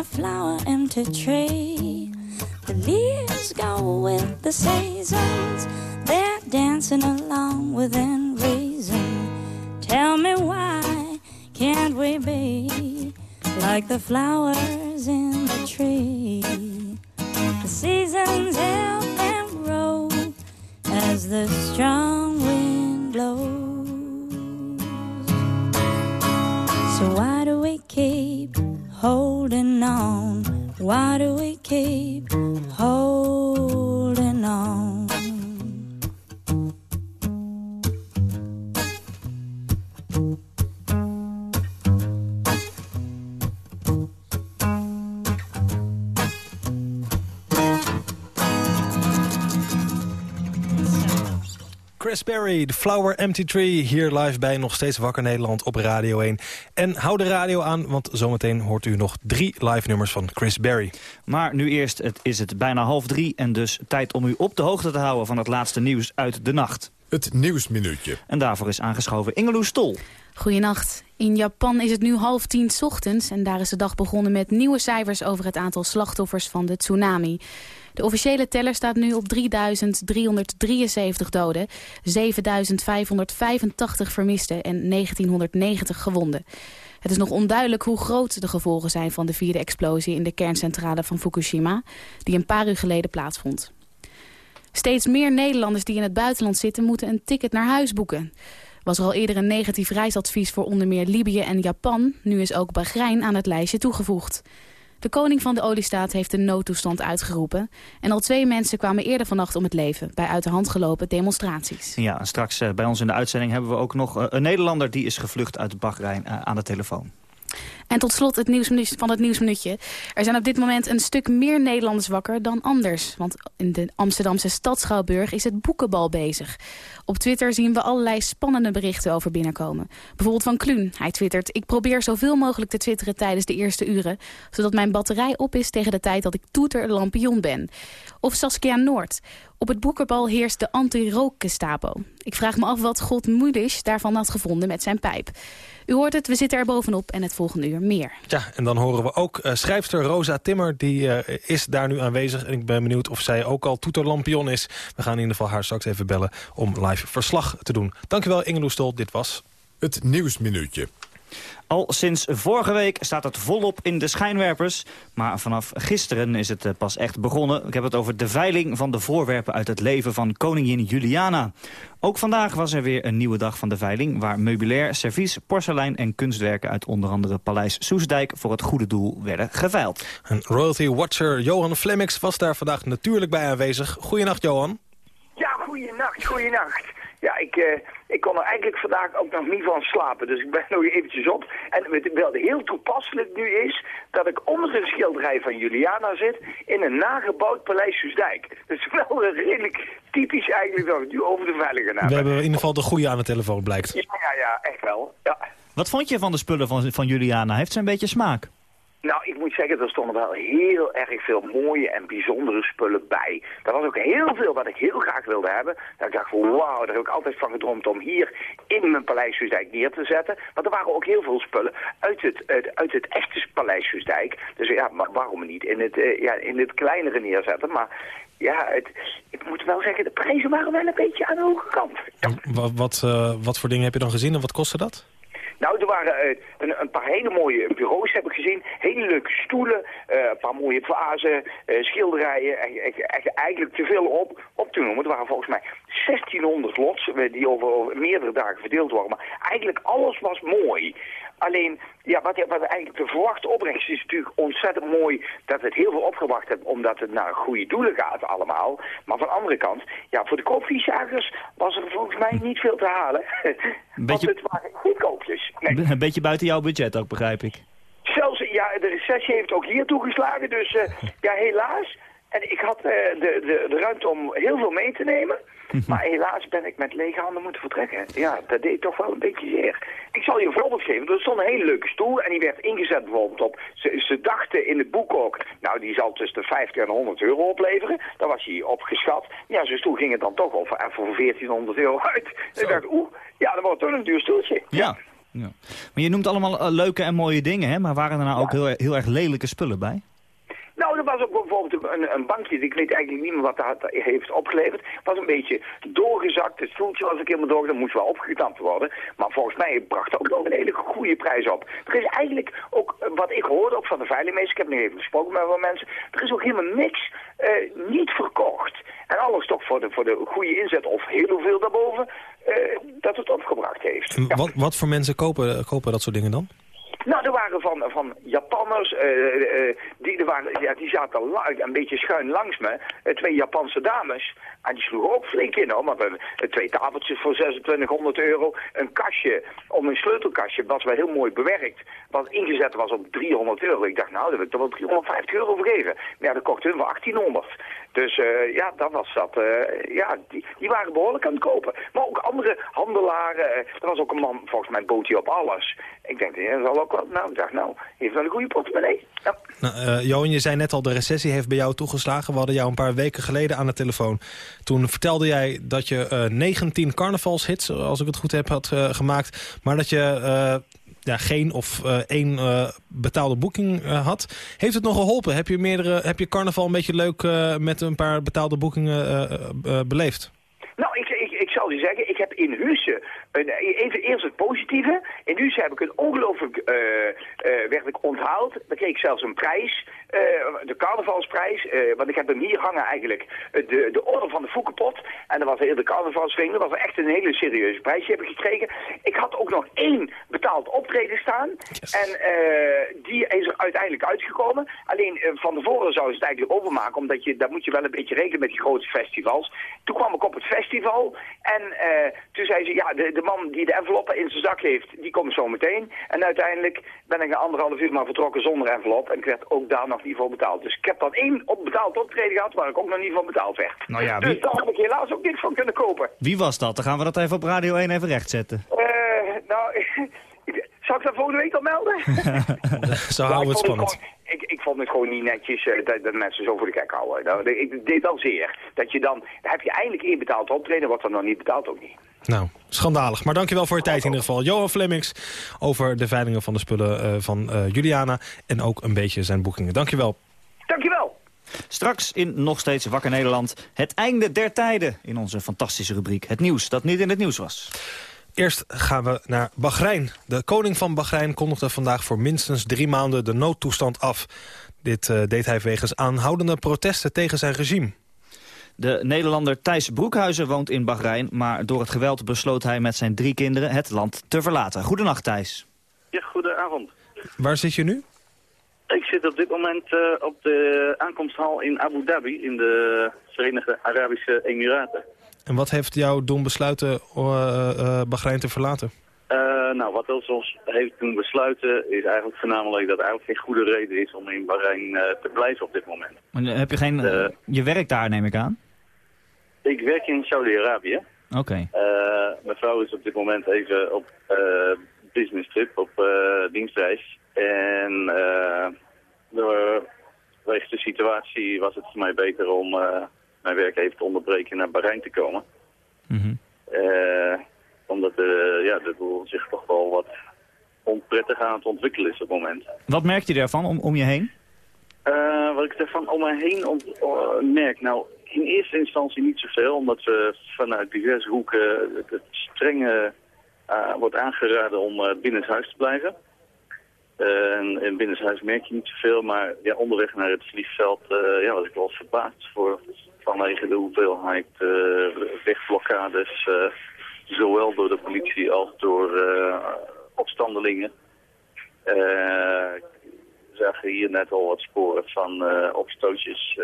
S3: A flower empty tree. The leaves go with the seasons, they're dancing along within reason. Tell me why can't we be like the flowers in the tree?
S5: Chris Berry, The Flower Empty Tree, hier live bij Nog Steeds Wakker Nederland op Radio 1. En hou de radio aan, want zometeen hoort u nog drie live nummers van Chris Berry.
S4: Maar nu eerst het is het bijna half drie en dus tijd om u op de hoogte te houden van het laatste nieuws uit de nacht.
S2: Het Nieuwsminuutje.
S4: En daarvoor is aangeschoven Ingeloes Stol.
S11: Goedenacht. In Japan is het nu half tien ochtends en daar is de dag begonnen met nieuwe cijfers over het aantal slachtoffers van de tsunami. De officiële teller staat nu op 3.373 doden, 7.585 vermisten en 1990 gewonden. Het is nog onduidelijk hoe groot de gevolgen zijn van de vierde explosie in de kerncentrale van Fukushima, die een paar uur geleden plaatsvond. Steeds meer Nederlanders die in het buitenland zitten moeten een ticket naar huis boeken. Was er al eerder een negatief reisadvies voor onder meer Libië en Japan. Nu is ook Bahrein aan het lijstje toegevoegd. De koning van de oliestaat heeft een noodtoestand uitgeroepen. En al twee mensen kwamen eerder vannacht om het leven... bij uit de hand gelopen demonstraties.
S4: Ja, straks uh, bij ons in de uitzending hebben we ook nog uh, een Nederlander... die is gevlucht uit Bahrein uh, aan de telefoon.
S11: En tot slot het nieuws van het Nieuwsminuutje. Er zijn op dit moment een stuk meer Nederlanders wakker dan anders. Want in de Amsterdamse stad Schouwburg is het boekenbal bezig. Op Twitter zien we allerlei spannende berichten over binnenkomen. Bijvoorbeeld van Kluun. Hij twittert... Ik probeer zoveel mogelijk te twitteren tijdens de eerste uren... zodat mijn batterij op is tegen de tijd dat ik toeter lampion ben. Of Saskia Noord. Op het boekenbal heerst de anti-rook-Gestapo. Ik vraag me af wat God Moedisch daarvan had gevonden met zijn pijp. U hoort het, we zitten er bovenop en het volgende uur meer.
S5: Ja, en dan horen we ook uh, schrijfster Rosa Timmer. Die uh, is daar nu aanwezig en ik ben benieuwd of zij ook al toeterlampion is. We gaan in ieder geval haar straks even bellen om live verslag te doen. Dankjewel Inge Stol, dit was...
S2: Het Nieuwsminuutje.
S4: Al sinds vorige week staat het volop in de schijnwerpers. Maar vanaf gisteren is het pas echt begonnen. Ik heb het over de veiling van de voorwerpen uit het leven van koningin Juliana. Ook vandaag was er weer een nieuwe dag van de veiling... waar meubilair, servies, porselein en kunstwerken uit onder andere Paleis Soesdijk... voor het goede doel werden geveild.
S5: En royalty watcher Johan Flemmix was daar vandaag natuurlijk bij aanwezig. Goedenacht, Johan.
S12: Ja, goedenacht, goedenacht. Ja, ik, uh, ik kon er eigenlijk vandaag ook nog niet van slapen. Dus ik ben <laughs> nog eventjes op. En wat wel heel toepasselijk nu is... dat ik onder een schilderij van Juliana zit... in een nagebouwd paleis Soesdijk. Dus <laughs> wel redelijk typisch eigenlijk dat we het nu over de veiligheid hebben.
S5: We hebben in ieder geval de goede aan de telefoon, blijkt.
S12: Ja, ja, ja echt wel. Ja.
S4: Wat vond je van de spullen van, van Juliana? Heeft ze een beetje smaak?
S12: Nou, ik moet zeggen, er stonden wel heel erg veel mooie en bijzondere spullen bij. Er was ook heel veel wat ik heel graag wilde hebben. Dat ik dacht, wauw, daar heb ik altijd van gedroomd om hier in mijn Paleis Soesdijk neer te zetten. Maar er waren ook heel veel spullen uit het, uit, uit het echte Paleis Soesdijk. Dus ja, maar waarom niet in het, uh, ja, in het kleinere neerzetten? Maar ja, het, ik moet wel zeggen, de prijzen waren wel een beetje aan de hoge kant.
S5: Wat, wat, uh, wat voor dingen heb je dan gezien en wat kostte dat?
S12: Nou, er waren uh, een, een, paar hele mooie bureaus, heb ik gezien. Hele leuke stoelen, uh, een paar mooie vazen, uh, schilderijen. Echt, eigenlijk te veel op, op te noemen. Er waren volgens mij 1600 lots die over, over meerdere dagen verdeeld worden. Maar eigenlijk alles was mooi. Alleen, ja, wat, wat eigenlijk de verwachte opbrengst is natuurlijk ontzettend mooi dat het heel veel opgebracht heeft, omdat het naar goede doelen gaat allemaal. Maar van de andere kant, ja, voor de koopviesjagers was er volgens mij niet veel te halen.
S4: Beetje, <laughs>
S12: Want het waren goedkoopjes. Nee.
S4: Een beetje buiten jouw budget ook, begrijp ik.
S12: Ja, de recessie heeft ook hier toegeslagen, dus uh, <laughs> ja, helaas. En ik had uh, de, de, de ruimte om heel veel mee te nemen. <laughs> Maar helaas ben ik met lege handen moeten vertrekken. Ja, dat deed toch wel een beetje zeer. Ik zal je een voorbeeld geven. Er stond een hele leuke stoel en die werd ingezet bijvoorbeeld op... Ze, ze dachten in het boek ook, nou die zal tussen de 50 en 100 euro opleveren. Daar was hij opgeschat. Ja, zo'n stoel ging het dan toch over en voor 1400 euro uit. En ik dacht, oeh, ja, dat wordt toch een duur stoeltje.
S4: Ja. Ja. Maar je noemt allemaal uh, leuke en mooie dingen, hè? Maar waren er nou ja. ook heel, heel erg lelijke spullen bij?
S12: Nou, er was ook bijvoorbeeld een, een bankje, ik weet eigenlijk niet meer wat dat heeft opgeleverd. Het was een beetje doorgezakt, het stoeltje was ook helemaal door, dat moest wel opgeknapt worden. Maar volgens mij bracht ook nog een hele goede prijs op. Er is eigenlijk ook, wat ik hoorde ook van de veilingmeester, ik heb nu even gesproken met wat mensen, er is ook helemaal niks uh, niet verkocht. En alles toch voor de, voor de goede inzet of heel veel daarboven, uh, dat het opgebracht heeft.
S5: Ja. Wat, wat voor mensen kopen, kopen dat soort dingen dan?
S12: Nou, er waren van, van Japanners, uh, uh, die, er waren, ja, die zaten een beetje schuin langs me. Uh, twee Japanse dames. En die sloegen ook flink in hoor, een, twee tafeltjes voor 2600 euro, een kastje, om een sleutelkastje, was wel heel mooi bewerkt, wat ingezet was op 300 euro. Ik dacht, nou, daar wil ik toch wel 350 euro voor geven. Maar ja, dat kocht hun voor 1800. Dus uh, ja, dat was dat. Uh, ja, die, die, waren behoorlijk aan het kopen. Maar ook andere handelaren. Uh, er was ook een man, volgens mij boot hij op alles. Ik denk, dat zal ook wel. Nou, ik dacht, nou, heeft wel een goede portemonnee. Ja.
S5: Nou, Johan, je zei net al, de recessie heeft bij jou toegeslagen. We hadden jou een paar weken geleden aan de telefoon. Toen vertelde jij dat je 19 carnavalshits, als ik het goed heb, had gemaakt. Maar dat je ja, geen of één betaalde boeking had. Heeft het nog geholpen? Heb je, meerdere, heb je carnaval een beetje leuk met een paar betaalde boekingen beleefd?
S12: Nou, ik, ik, ik zal je zeggen, ik heb in Husse even eerst het positieve. In Husse heb ik het ongelooflijk werkelijk onthaald. Daar kreeg ik zelfs een prijs, de carnavalsprijs. want ik heb hem hier hangen eigenlijk, de, de orde van de Foekenpot. En dat was heel de carnavalsring. Dat was echt een hele serieuze prijs. Die heb ik gekregen. Ik had ook nog één betaald optreden staan. En die is er uiteindelijk uitgekomen. Alleen van tevoren zou ze het eigenlijk overmaken. Omdat je, daar moet je wel een beetje rekenen met die grote festivals. Toen kwam ik op het festival. En toen zei ze, ja, de de man die de enveloppen in zijn zak heeft, die komt zo meteen. En uiteindelijk ben ik een anderhalf uur maar vertrokken zonder envelop. En ik werd ook daar nog niet voor betaald. Dus ik heb dan één op betaald optreden gehad waar ik ook nog niet voor betaald werd.
S4: Nou ja,
S12: Dus daar heb ik helaas ook niks van kunnen kopen.
S4: Wie was dat? Dan gaan we dat even op Radio 1 even rechtzetten.
S12: Uh, nou, <laughs> zal ik dat volgende week al melden? <laughs>
S5: zo houden we het spannend.
S12: Ik, ik, vond het gewoon niet netjes uh, dat, dat, mensen zo voor de kijk houden. Nou, ik deed al zeer. Dat je dan, heb je eindelijk één betaald optreden, wat dan nog niet betaald ook niet.
S5: Nou, schandalig. Maar dankjewel voor je tijd in ieder geval. Johan Flemings over de veilingen van de spullen uh, van uh, Juliana. En ook een beetje zijn boekingen. Dankjewel.
S12: Dankjewel.
S4: Straks in Nog Steeds Wakker Nederland. Het einde der tijden in onze fantastische rubriek. Het nieuws dat niet in het nieuws was.
S5: Eerst gaan we naar Bahrein. De koning van Bahrein kondigde vandaag voor minstens drie maanden de noodtoestand af. Dit uh, deed hij wegens aanhoudende protesten tegen zijn regime.
S4: De Nederlander Thijs Broekhuizen woont in Bahrein... maar door het geweld besloot hij met zijn drie kinderen het land te verlaten. Goedenacht, Thijs.
S13: Ja, goedenavond.
S5: Waar zit je nu?
S13: Ik zit op dit moment uh, op de aankomsthal in Abu Dhabi... in de Verenigde Arabische Emiraten.
S5: En wat heeft jou doen besluiten uh, uh, Bahrein te verlaten?
S13: nou, wat ons heeft doen besluiten is eigenlijk voornamelijk dat er eigenlijk geen goede reden is om in Bahrein te blijven op dit moment.
S4: Maar heb je geen... je werkt daar, neem ik aan?
S13: Ik werk in Saudi-Arabië.
S4: Oké. Okay.
S13: Uh, mijn vrouw is op dit moment even op uh, business trip, op uh, dienstreis. En door, wegens de situatie was het voor mij beter om mijn werk even te onderbreken en naar Bahrein te komen. Mm -hmm. omdat de, ja, de boel zich toch wel wat onprettig aan het ontwikkelen is op het moment.
S4: Wat merkt je daarvan om, om je heen?
S13: wat ik ervan om me heen merk? Nou, in eerste instantie niet zoveel, omdat we vanuit diverse hoeken het strenge uh, wordt aangeraden om uh, binnenshuis te blijven. Uh, en, en binnenshuis merk je niet zoveel, maar ja, onderweg naar het vliegveld ja, was ik wel verbaasd voor, vanwege de hoeveelheid wegblokkades, zowel door de politie als door opstandelingen. Zagen hier net al wat sporen van opstootjes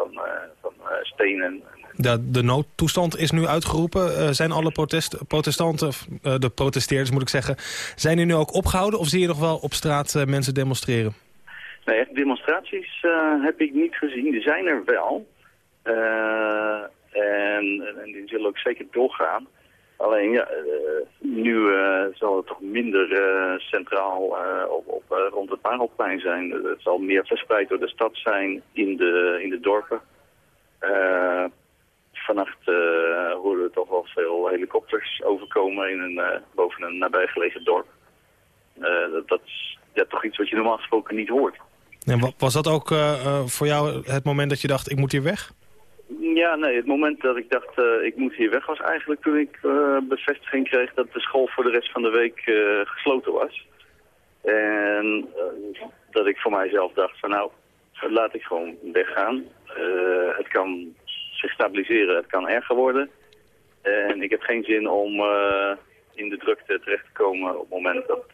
S13: van, uh, van uh, stenen.
S5: De, de noodtoestand is nu uitgeroepen. Uh, zijn alle protest, protestanten, de protesteerders moet ik zeggen, zijn die nu ook opgehouden? Of zie je nog wel op straat mensen demonstreren?
S13: Nee, echt demonstraties heb ik niet gezien. Die zijn er wel. en, en, die zullen ook zeker doorgaan. Alleen ja, nu uh, zal het toch minder uh, centraal uh, op, op rond het Parelplein zijn. Het zal meer verspreid door de stad zijn in de, in de dorpen. vannacht horen we toch wel veel helikopters overkomen in een, boven een nabijgelegen dorp. dat, dat is ja, toch iets wat je normaal gesproken niet hoort.
S5: En was dat ook voor jou het moment dat je dacht, ik moet hier weg?
S13: Ja, nee, het moment dat ik dacht, uh, ik moet hier weg was eigenlijk toen ik uh, bevestiging kreeg dat de school voor de rest van de week uh, gesloten was. En dat ik voor mijzelf dacht van nou, laat ik gewoon weggaan. het kan zich stabiliseren, het kan erger worden. En ik heb geen zin om in de drukte terecht te komen op het moment dat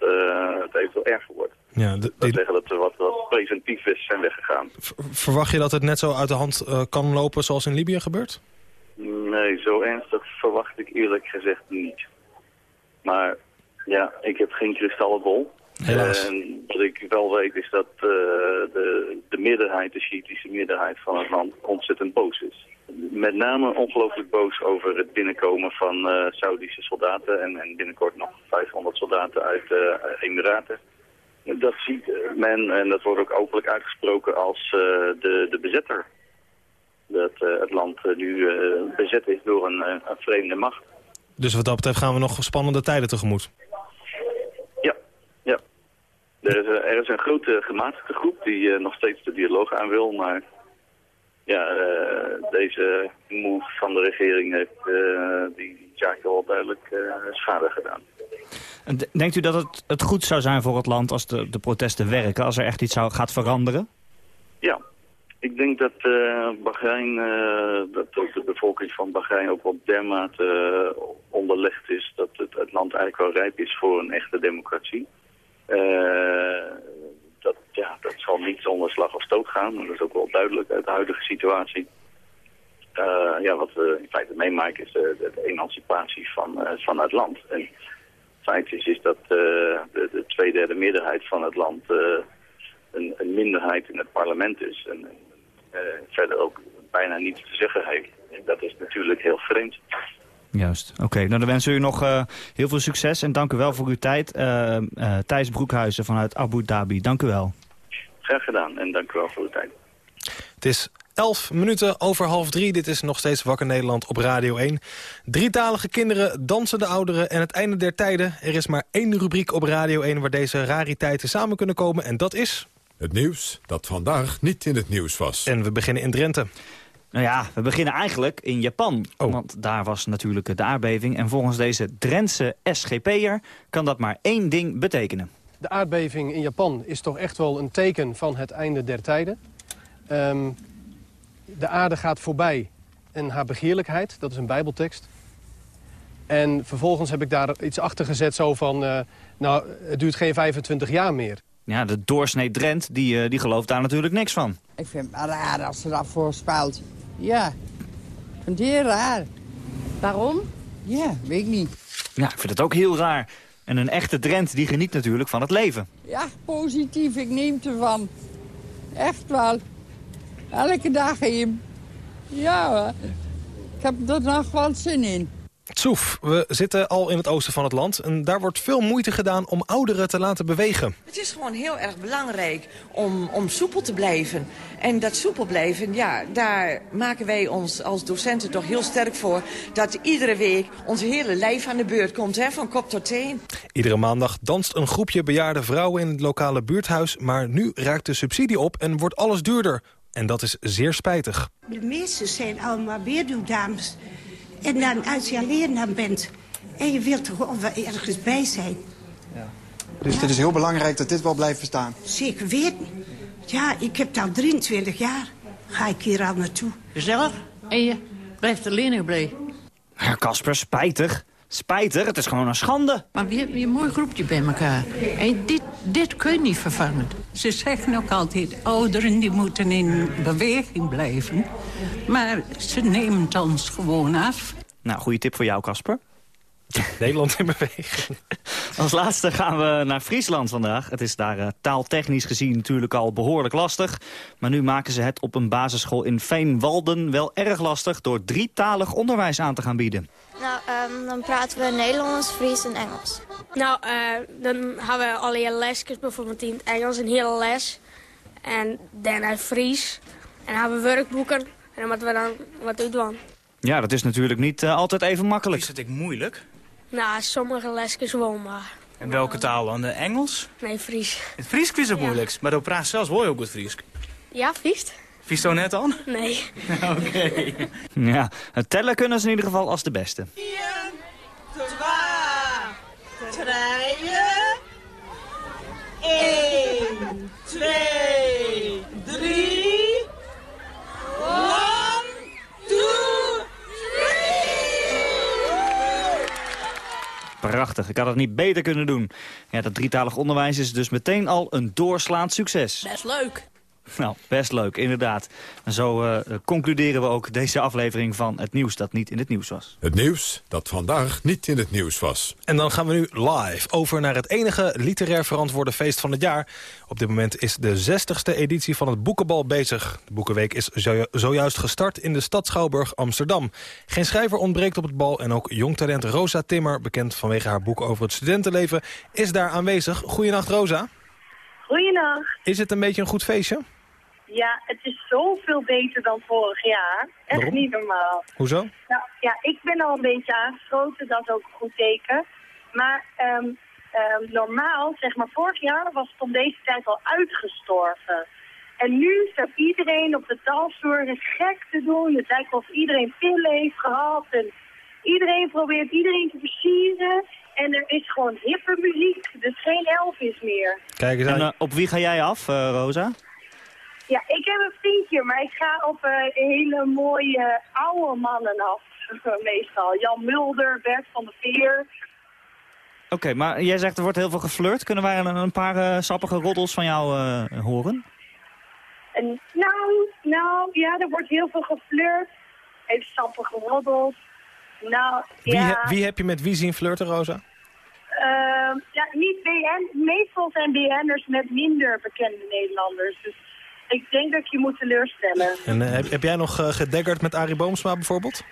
S13: het eventueel erger wordt. Ja, dat zeggen dat er wat, wat preventief is zijn weggegaan.
S5: Verwacht je dat het net zo uit de hand uh, kan lopen zoals in Libië gebeurt?
S13: Nee, zo ernstig verwacht ik eerlijk gezegd niet. Maar ja, ik heb geen kristallenbol.
S5: Helaas.
S13: En wat ik wel weet is dat eh, de, de meerderheid, de Shiïtische meerderheid van het land, ontzettend boos is. Met name ongelooflijk boos over het binnenkomen van eh Saudische soldaten en, en binnenkort nog 500 soldaten uit de Emiraten. Dat ziet men, en dat wordt ook openlijk uitgesproken, als eh, de, de bezetter. Dat het land nu bezet is door een, een vreemde macht.
S5: Dus wat dat betreft gaan we nog spannende tijden tegemoet.
S13: Ja, ja. Er is, er is een grote gematigde groep die nog steeds de dialoog aan wil, maar ja, eh, deze move van de regering heeft eh, die zaak wel duidelijk eh, schade gedaan.
S4: En Denkt u dat het, het goed zou zijn voor het land als de, de protesten werken? Als er echt iets zou, gaat veranderen?
S13: Ja, ik denk dat Bahrein, dat ook de bevolking van Bahrein ook wel dermate onderlegd is dat het, het land eigenlijk wel rijp is voor een echte democratie. Eh, dat, ja, dat zal niet zonder slag of stoot gaan, dat is ook wel duidelijk uit de huidige situatie. Eh, ja, wat we in feite meemaken is de, de, emancipatie van, eh, van het land. En het feit is, is dat eh, de, de tweederde meerderheid van het land een, een minderheid in het parlement is. En verder ook bijna niets te zeggen heeft. En dat is natuurlijk heel vreemd.
S4: Juist. Oké, nou dan wensen we u nog eh, heel veel succes en dank u wel voor uw tijd. Eh, eh, Thijs Broekhuizen vanuit Abu Dhabi, dank u wel.
S13: Graag gedaan en dank u wel voor de tijd.
S5: Het is 11 minuten over half drie. Dit is nog steeds Wakker Nederland op Radio 1. Drietalige kinderen, dansen de ouderen en het einde der tijden. Er is maar één rubriek op Radio 1 waar deze rariteiten samen kunnen komen. En dat is...
S2: Het nieuws dat vandaag niet in het nieuws was.
S5: En we beginnen in Drenthe.
S4: Nou ja, we beginnen eigenlijk in Japan.
S5: Oh.
S4: Want daar was natuurlijk de aardbeving. En volgens deze Drentse SGP'er kan dat maar één ding betekenen.
S14: De aardbeving in Japan is toch echt wel een teken van het einde der tijden. Ehm, de aarde gaat voorbij en haar begeerlijkheid, dat is een bijbeltekst. En vervolgens heb ik daar iets achter gezet zo van... eh, nou, het duurt geen 25 jaar meer.
S4: Ja, de doorsnee Drent, die, eh, die gelooft daar natuurlijk niks van.
S15: Ik vind het raar als ze dat voorspelt. Ja, ik vind het heel raar.
S11: Waarom?
S15: Ja, weet ik niet.
S4: Ja, ik vind het ook heel raar. En een echte Drent die geniet natuurlijk van het leven.
S15: Ja, positief, ik neem het ervan. Echt wel. Elke dag hem. Ja hoor. Ik heb er nog wel zin in.
S5: Tsoef, we zitten al in het oosten van het land. En daar wordt veel moeite gedaan om ouderen te laten bewegen.
S16: Het is gewoon heel erg belangrijk om, om soepel te blijven. En dat soepel blijven, ja, daar maken wij ons als docenten toch heel sterk voor... dat iedere week ons hele lijf aan de beurt komt, hè, van kop tot teen.
S5: Iedere maandag danst een groepje bejaarde vrouwen in het lokale buurthuis. Maar nu raakt de subsidie op en wordt alles duurder. En dat is zeer spijtig.
S17: De meeste zijn allemaal weerdoendames. En dan als je alleen dan bent en je wilt wel ergens bij zijn.
S18: Dus het is heel belangrijk dat dit wel blijft bestaan.
S17: Zeker weten. Ja, ik heb al 23 jaar. Ga ik hier al naartoe.
S19: Gezellig. En je blijft alleen gebleven.
S4: Ja, Casper, spijtig. Spijtig, het is gewoon een schande.
S19: Maar we hebben een mooi groepje bij elkaar. En dit, dit kun je niet vervangen.
S20: Ze zeggen ook altijd, ouderen die moeten in beweging blijven. Maar ze nemen het ons gewoon af.
S4: Nou, goede tip voor jou, Casper. <laughs>
S5: Nederland in beweging.
S4: Als laatste gaan we naar Friesland vandaag. Het is daar eh, taaltechnisch gezien natuurlijk al behoorlijk lastig. Maar nu maken ze het op een basisschool in Veenwalden wel erg lastig... door drietalig onderwijs aan te gaan bieden.
S21: Nou, ehm, dan praten we Nederlands, Fries en Engels.
S22: Nou, eh, dan hebben we alle lesjes, bijvoorbeeld in het Engels, een hele les. En daarna Fries. En dan hebben we werkboeken. En dan moeten we dan wat uitdoen.
S4: Ja, dat is natuurlijk niet eh, altijd even makkelijk.
S23: Is het ik moeilijk?
S22: Nou, sommige lesjes gewoon maar.
S23: En welke taal dan? De Engels?
S22: Nee, Fries.
S23: Het Fries is het moeilijkst, maar dan praat zelfs wel heel goed Fries.
S22: Ja, Fries?
S23: Fries zo net dan?
S22: Nee. <laughs>
S23: Oké.
S4: Ja, het tellen kunnen ze in ieder geval als de beste.
S24: Draaien. 1, 2,
S4: Prachtig, ik had het niet beter kunnen doen. Ja, dat drietalig onderwijs is dus meteen al een doorslaand succes.
S19: Best leuk. <laughs>
S4: Nou, best leuk, inderdaad. En zo eh, concluderen we ook deze aflevering van het nieuws dat niet in het nieuws was.
S2: Het nieuws dat vandaag niet in het nieuws was.
S5: En dan gaan we nu live over naar het enige literair verantwoorde feest van het jaar. Op dit moment is de 60ste editie van het Boekenbal bezig. De Boekenweek is zo, zojuist gestart in de stad Schouwburg Amsterdam. Geen schrijver ontbreekt op het bal en ook jong talent Rosa Timmer... bekend vanwege haar boek over het studentenleven, is daar aanwezig. Goedenacht Rosa.
S25: Goedenacht.
S5: Is het een beetje een goed feestje?
S25: Ja, het is zoveel beter dan vorig jaar. Echt
S5: Waarom?
S25: niet normaal.
S5: Hoezo?
S25: Nou, ja, ik ben al een beetje aangesloten, dat is ook een goed teken. Maar ehm, ehm, normaal, zeg maar vorig jaar, was het om deze tijd al uitgestorven. En nu staat iedereen op de dansvloer is gek te doen. Het lijkt alsof iedereen pillen heeft gehad. En iedereen probeert iedereen te versieren. En er is gewoon hippe muziek, dus geen Elvis meer.
S5: Kijk eens
S4: En eh, op wie ga jij af, eh, Rosa?
S25: Ja, ik heb een vriendje, maar ik ga op eh, hele mooie oude mannen af. <laughs> Meestal. Jan Mulder, Bert van der Veer.
S4: Oké, maar jij zegt er wordt heel veel geflirt. Kunnen wij een, een paar eh, sappige roddels van jou eh, horen?
S25: En, nou, nou, ja, er wordt heel veel geflirt. Even sappige roddels. Nou,
S5: Wie,
S25: ja.
S5: he- wie heb je met wie zien flirten, Rosa?
S25: ehm, ja, niet BN. Meestal zijn BN'ers met minder bekende Nederlanders. Dus ik denk dat ik je moet teleurstellen.
S5: En eh, heb, heb jij nog eh, gedaggerd met Arie Boomsma bijvoorbeeld?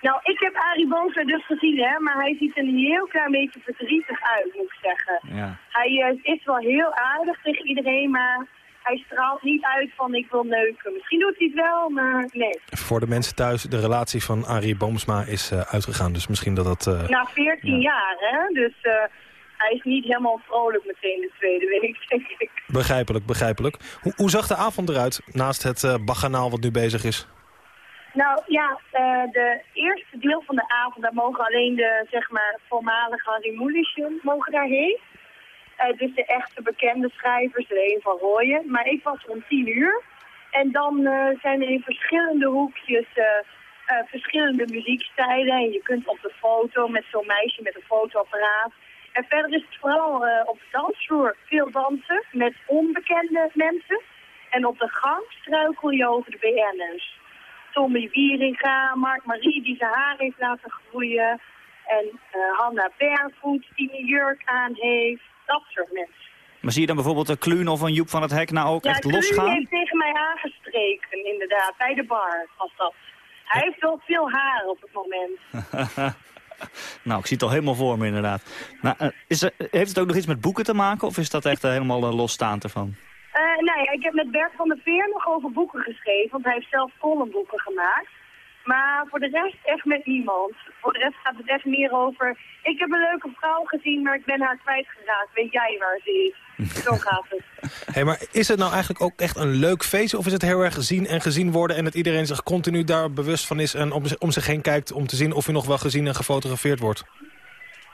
S25: Nou, ik heb Arie Boomsma dus gezien, hè, maar hij ziet er een heel klein beetje verdrietig uit, moet ik zeggen.
S4: Ja.
S25: Hij eh, is wel heel aardig tegen iedereen, maar hij straalt niet uit van ik wil neuken. Misschien doet hij het wel, maar nee.
S5: Voor de mensen thuis, de relatie van Arie Boomsma is eh, uitgegaan. Dus misschien dat dat... eh,
S25: Na 14 jaar, hè, dus eh, hij is niet helemaal vrolijk meteen de tweede week, denk ik.
S5: Begrijpelijk, begrijpelijk. Hoe, hoe zag de avond eruit, naast het eh baganaal wat nu bezig is?
S25: Nou ja, eh, de eerste deel van de avond, daar mogen alleen de zeg maar voormalige Harry mogen daarheen. Eh, dus de echte bekende schrijvers, de een van Rooyen. Maar ik was om tien uur. En dan zijn er in verschillende hoekjes verschillende muziekstijlen. En je kunt op de foto met zo'n meisje met een fotoapparaat. En verder is het vooral eh, op de dansvloer veel dansen met onbekende mensen. En op de gang struikel je over de BN'ers. Tommy Wieringa, Mark Marie die zijn haar heeft laten groeien. En eh Hanna Bergvoet die een jurk aan heeft. Dat soort mensen.
S4: Maar zie je dan bijvoorbeeld een Kluun of een Joep van het Hek nou ook
S25: ja,
S4: echt losgaan?
S25: heeft tegen mij aangestreken, inderdaad. Bij de bar was dat. Hij heeft wel veel haar op het moment. <laughs> <laughs>
S4: nou, ik zie het al helemaal voor me inderdaad. Nou, eh, is heeft het ook nog iets met boeken te maken of is dat echt eh, helemaal eh, losstaand ervan?
S25: Eh, nou ik heb met Bert van der Veer nog over boeken geschreven, want hij heeft zelf columnboeken gemaakt. Maar voor de rest echt met niemand. Voor de rest gaat het echt meer over... Ik heb een leuke vrouw gezien, maar ik ben haar kwijtgeraakt. Weet jij waar ze is? <laughs> Zo gaat het.
S5: Hey, maar is het nou eigenlijk ook echt een leuk feestje? Of is het heel erg gezien en gezien worden... en dat iedereen zich continu daar bewust van is... en om, om zich heen kijkt om te zien of je nog wel gezien en gefotografeerd wordt?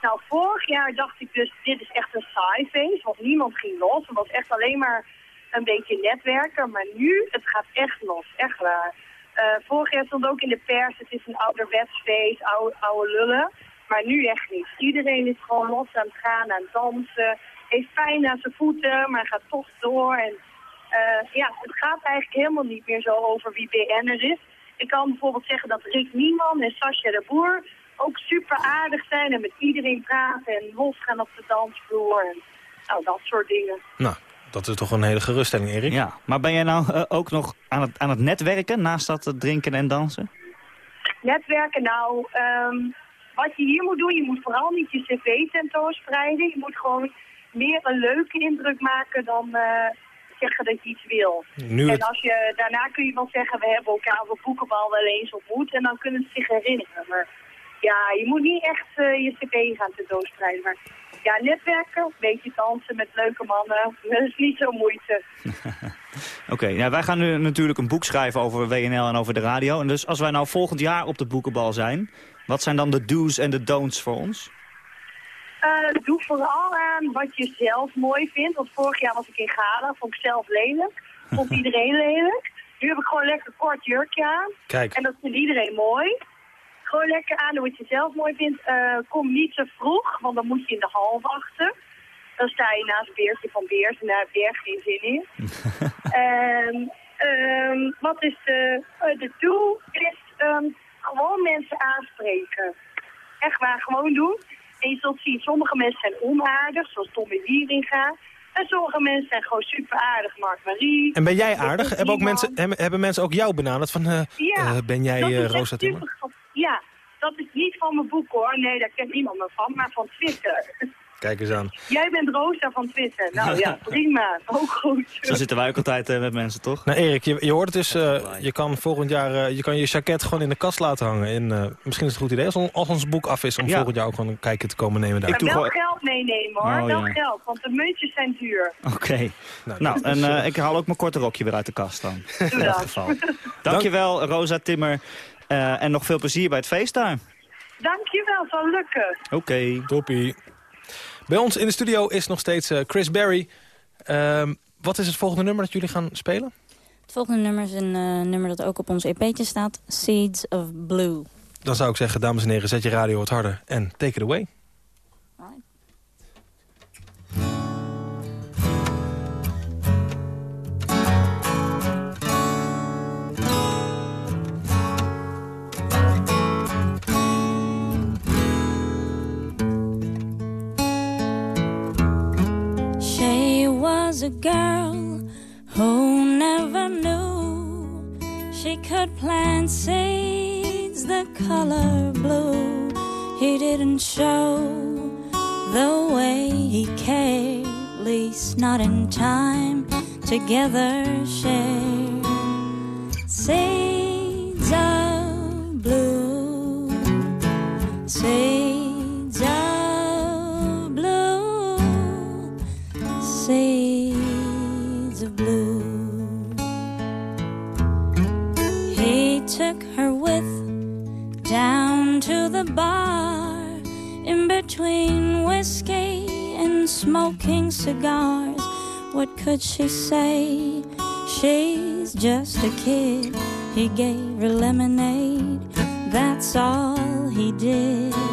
S25: Nou, vorig jaar dacht ik dus, dit is echt een saai feest, want niemand ging los. Het was echt alleen maar een beetje netwerken. Maar nu, het gaat echt los, echt waar. Eh, vorig jaar stond ook in de pers, het is een ouderwets feest, oude, oude lullen. Maar nu echt niet. Iedereen is gewoon los aan het gaan, aan het dansen. Heeft pijn aan zijn voeten, maar gaat toch door. En eh, ja, het gaat eigenlijk helemaal niet meer zo over wie BN'er is. Ik kan bijvoorbeeld zeggen dat Rick Nieman en Sascha de Boer ook super aardig zijn en met iedereen praten en losgaan op de dansvloer. En, nou, dat soort dingen.
S5: Nou, dat is toch een hele geruststelling, Erik?
S4: Ja, maar ben jij nou eh, ook nog aan het, aan het netwerken naast dat eh, drinken en dansen?
S25: Netwerken, nou, ehm, wat je hier moet doen, je moet vooral niet je cv tentoonspreiden. Je moet gewoon meer een leuke indruk maken dan eh, zeggen dat je iets wil.
S5: Nu
S25: en als je, daarna kun je wel zeggen, we hebben elkaar op boekenbal wel eens ontmoet en dan kunnen ze zich herinneren. Maar ja, je moet niet echt je cv gaan tentoonspreiden. Maar ja, netwerken, een beetje dansen met leuke mannen, <laughs> dat is niet zo moeite. <laughs>
S4: Oké, ja, wij gaan nu natuurlijk een boek schrijven over WNL en over de radio. En dus als wij nou volgend jaar op de boekenbal zijn... wat zijn dan de do's en de don'ts voor ons?
S25: Eh, doe vooral aan wat je zelf mooi vindt. Want vorig jaar was ik in Gala, vond ik zelf lelijk. Vond <laughs> iedereen lelijk. Nu heb ik gewoon lekker kort jurkje aan.
S5: Kijk.
S25: En dat vindt iedereen mooi. Gewoon lekker aan doen wat je zelf mooi vindt. Eh, kom niet te vroeg, want dan moet je in de hal wachten. Dan sta je naast Beertje van Beers en daar heb je echt geen zin in. <laughs> Ehm, ehm, wat is de, eh, de doel? Is ehm, gewoon mensen aanspreken. Echt waar, gewoon doen. En je zult zien, sommige mensen zijn onaardig, zoals Tommy Wieringa. En sommige mensen zijn gewoon super aardig, Mark Marie.
S5: En ben jij aardig? Hebben, ook mensen, hebben, mensen ook jou benaderd van... eh,
S25: Ja,
S5: eh, ben jij
S25: echt
S5: Rosa Timmer?
S25: super- Ja, dat is niet van mijn boek hoor. Nee, daar kent niemand me van, maar van Twitter. <laughs>
S5: Kijk eens aan.
S25: Jij bent Rosa van Twitter. Nou ja, <laughs> prima. Ook goed.
S4: Zo zitten wij ook altijd eh, met mensen, toch?
S5: Nou Erik, je, je hoort het dus, eh, je kan volgend jaar eh, je, kan je jacket gewoon in de kast laten hangen. En, eh, misschien is het een goed idee als, on- als ons boek af is om
S4: Ja.
S5: volgend jaar ook gewoon een kijkje te komen nemen daar.
S25: Maar wel geld meenemen hoor,
S4: Oh,
S25: wel
S4: ja.
S25: geld, want de muntjes zijn duur.
S4: Oké. Nou, en eh, ik haal ook mijn korte rokje weer uit de kast dan. In dat geval. <laughs> Dankjewel, Rosa Timmer. Eh, en nog veel plezier bij het feest daar.
S25: Dankjewel, zal lukken.
S4: Oké.
S5: Toppie. Bij ons in de studio is nog steeds eh, Chris Berry. Ehm, wat is het volgende nummer dat jullie gaan spelen?
S10: Het volgende nummer is een eh, nummer dat ook op ons EP'tje staat. Seeds of Blue.
S5: Dan zou ik zeggen, dames en heren, zet je radio wat harder en take it away.
S3: A girl who never knew she could plant seeds the color blue. He didn't show the way he cared, least not in time together share seeds Could she say? She's just a kid. He gave her lemonade. That's all he did.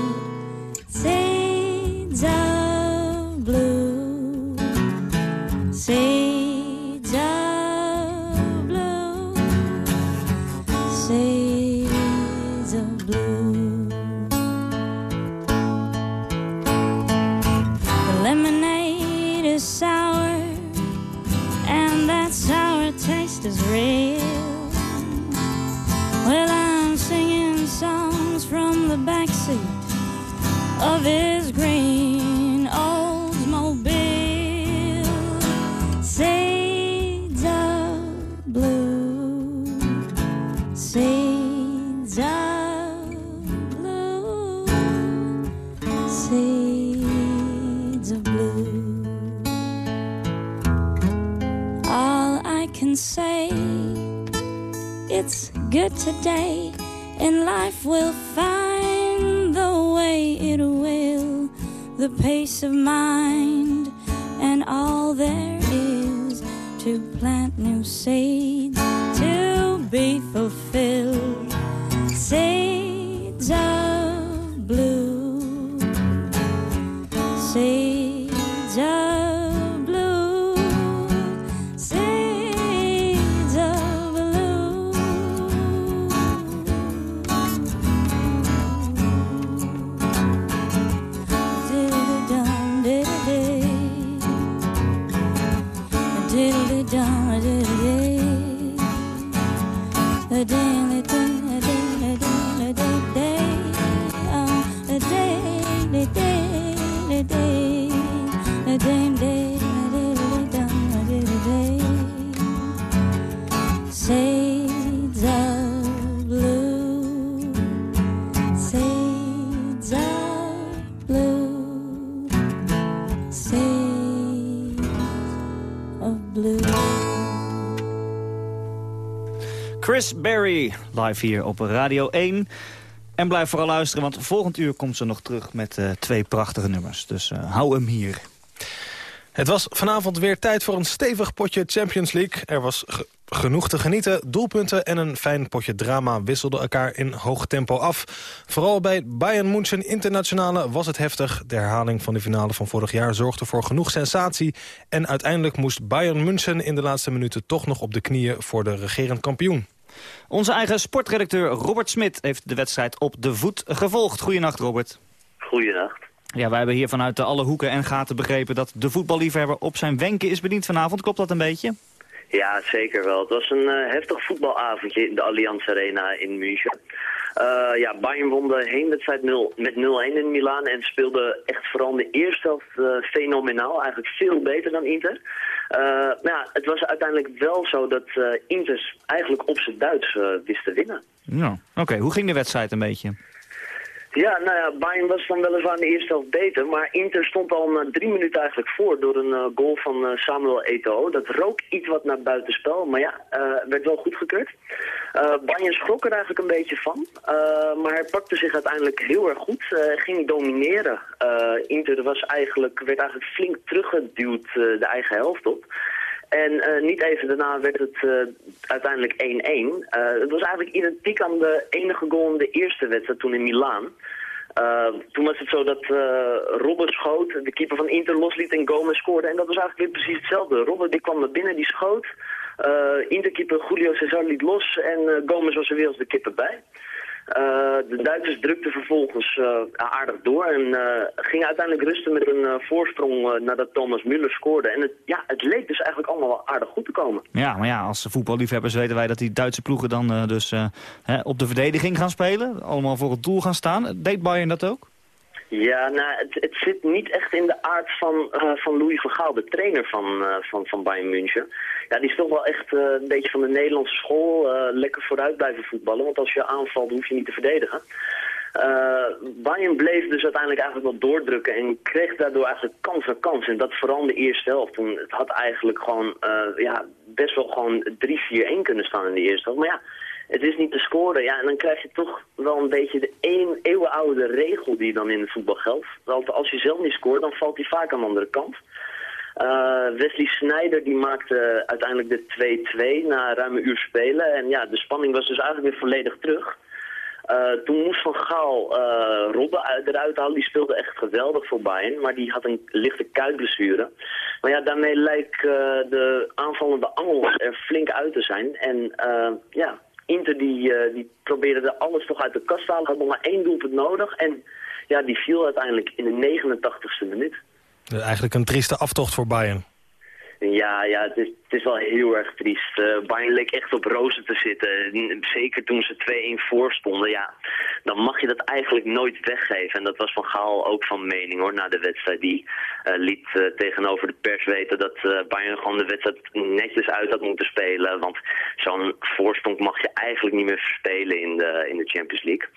S3: The peace of mind, and all there is to plant new seeds to be fulfilled.
S4: Chris Berry, live hier op Radio 1. En blijf vooral luisteren, want volgend uur komt ze nog terug met eh, twee prachtige nummers. Dus eh, hou hem hier.
S5: Het was vanavond weer tijd voor een stevig potje Champions League. Er was genoeg te genieten. Doelpunten en een fijn potje drama wisselden elkaar in hoog tempo af. Vooral bij Bayern München Internationale was het heftig. De herhaling van de finale van vorig jaar zorgde voor genoeg sensatie. En uiteindelijk moest Bayern München in de laatste minuten toch nog op de knieën voor de regerend kampioen.
S4: Onze eigen sportredacteur Robert Smit heeft de wedstrijd op de voet gevolgd. Goedenacht Robert.
S26: Goedenacht.
S4: Ja, wij hebben hier vanuit alle hoeken en gaten begrepen dat de voetballiefhebber op zijn wenken is bediend vanavond. Klopt dat een beetje?
S26: Ja, zeker wel. Het was een uh, heftig voetbalavondje in de Allianz Arena in München. Uh, ja, Bayern won de heenwedstrijd 0, met 0-1 in Milaan en speelde echt vooral in de eerste helft uh, fenomenaal. Eigenlijk veel beter dan Inter. Maar ja, het was uiteindelijk wel zo dat Inter eigenlijk op zijn Duits wist te winnen.
S4: Ja, oké. Hoe ging de wedstrijd een beetje?
S26: Ja, nou ja, Bayern was dan weliswaar de eerste helft beter, maar Inter stond al na drie minuten eigenlijk voor door een uh, goal van uh, Samuel Eto'o. Dat rook iets wat naar buitenspel, maar ja, uh, werd wel goedgekeurd. Bayern schrok er eigenlijk een beetje van, maar hij pakte zich uiteindelijk heel erg goed, ging domineren. Inter was eigenlijk, werd eigenlijk flink teruggeduwd de eigen helft op. En uh, niet even daarna werd het uh, uiteindelijk 1-1. Uh, het was eigenlijk identiek aan de enige goal in de eerste wedstrijd toen in Milaan. toen was het zo dat Robben schoot, de keeper van Inter losliet en Gomez scoorde. En dat was eigenlijk weer precies hetzelfde. Robben die kwam naar binnen, die schoot. Interkeeper Julio Cesar liet los en Gomez was er weer als de kipper bij. Uh, de Duitsers drukten vervolgens uh, aardig door en uh, gingen uiteindelijk rusten met een voorsprong nadat Thomas Müller scoorde. En het, ja, het leek dus eigenlijk allemaal wel aardig goed te komen.
S4: Ja, maar ja, als voetballiefhebbers weten wij dat die Duitse ploegen dan dus hè, op de verdediging gaan spelen. Allemaal voor het doel gaan staan. Deed Bayern dat ook?
S26: Ja, nou, het, het, zit niet echt in de aard van, uh, van Louis van Gaal, de trainer van, uh, van, van Bayern München. Ja, die is toch wel echt uh, een beetje van de Nederlandse school. lekker vooruit blijven voetballen, want als je aanvalt hoef je niet te verdedigen. Bayern bleef dus uiteindelijk eigenlijk wel doordrukken en kreeg daardoor eigenlijk kans na kans. En dat vooral de eerste helft. Het had eigenlijk gewoon ja, best wel gewoon 3-4-1 kunnen staan in de eerste helft. Maar ja, het is niet te scoren. Ja, en dan krijg je toch wel een beetje de een eeuwenoude regel die dan in het voetbal geldt. Want als je zelf niet scoort, dan valt hij vaak aan de andere kant. Uh, Wesley Sneijder die maakte uiteindelijk de 2-2 na ruim een uur spelen. En ja, de spanning was dus eigenlijk weer volledig terug. Uh, toen moest Van Gaal uh, Robben eruit halen. Die speelde echt geweldig voor Bayern. Maar die had een lichte kuitblessure. Maar ja, daarmee lijkt de aanvallende angel er flink uit te zijn. En ja, Inter die, uh, die probeerde er alles toch uit de kast te halen. Had nog maar één doelpunt nodig. En ja, die viel uiteindelijk in de 89ste minuut.
S5: Eigenlijk een trieste aftocht voor Bayern.
S26: Ja, ja het, is, het is wel heel erg triest. Uh, Bayern leek echt op rozen te zitten. Zeker toen ze 2-1 voor stonden. Ja, dan mag je dat eigenlijk nooit weggeven. En dat was Van Gaal ook van mening hoor, na de wedstrijd. Die uh, liet uh, tegenover de pers weten dat Bayern gewoon de wedstrijd netjes uit had moeten spelen. Want zo'n voorsprong mag je eigenlijk niet meer verspelen in de, in de Champions League.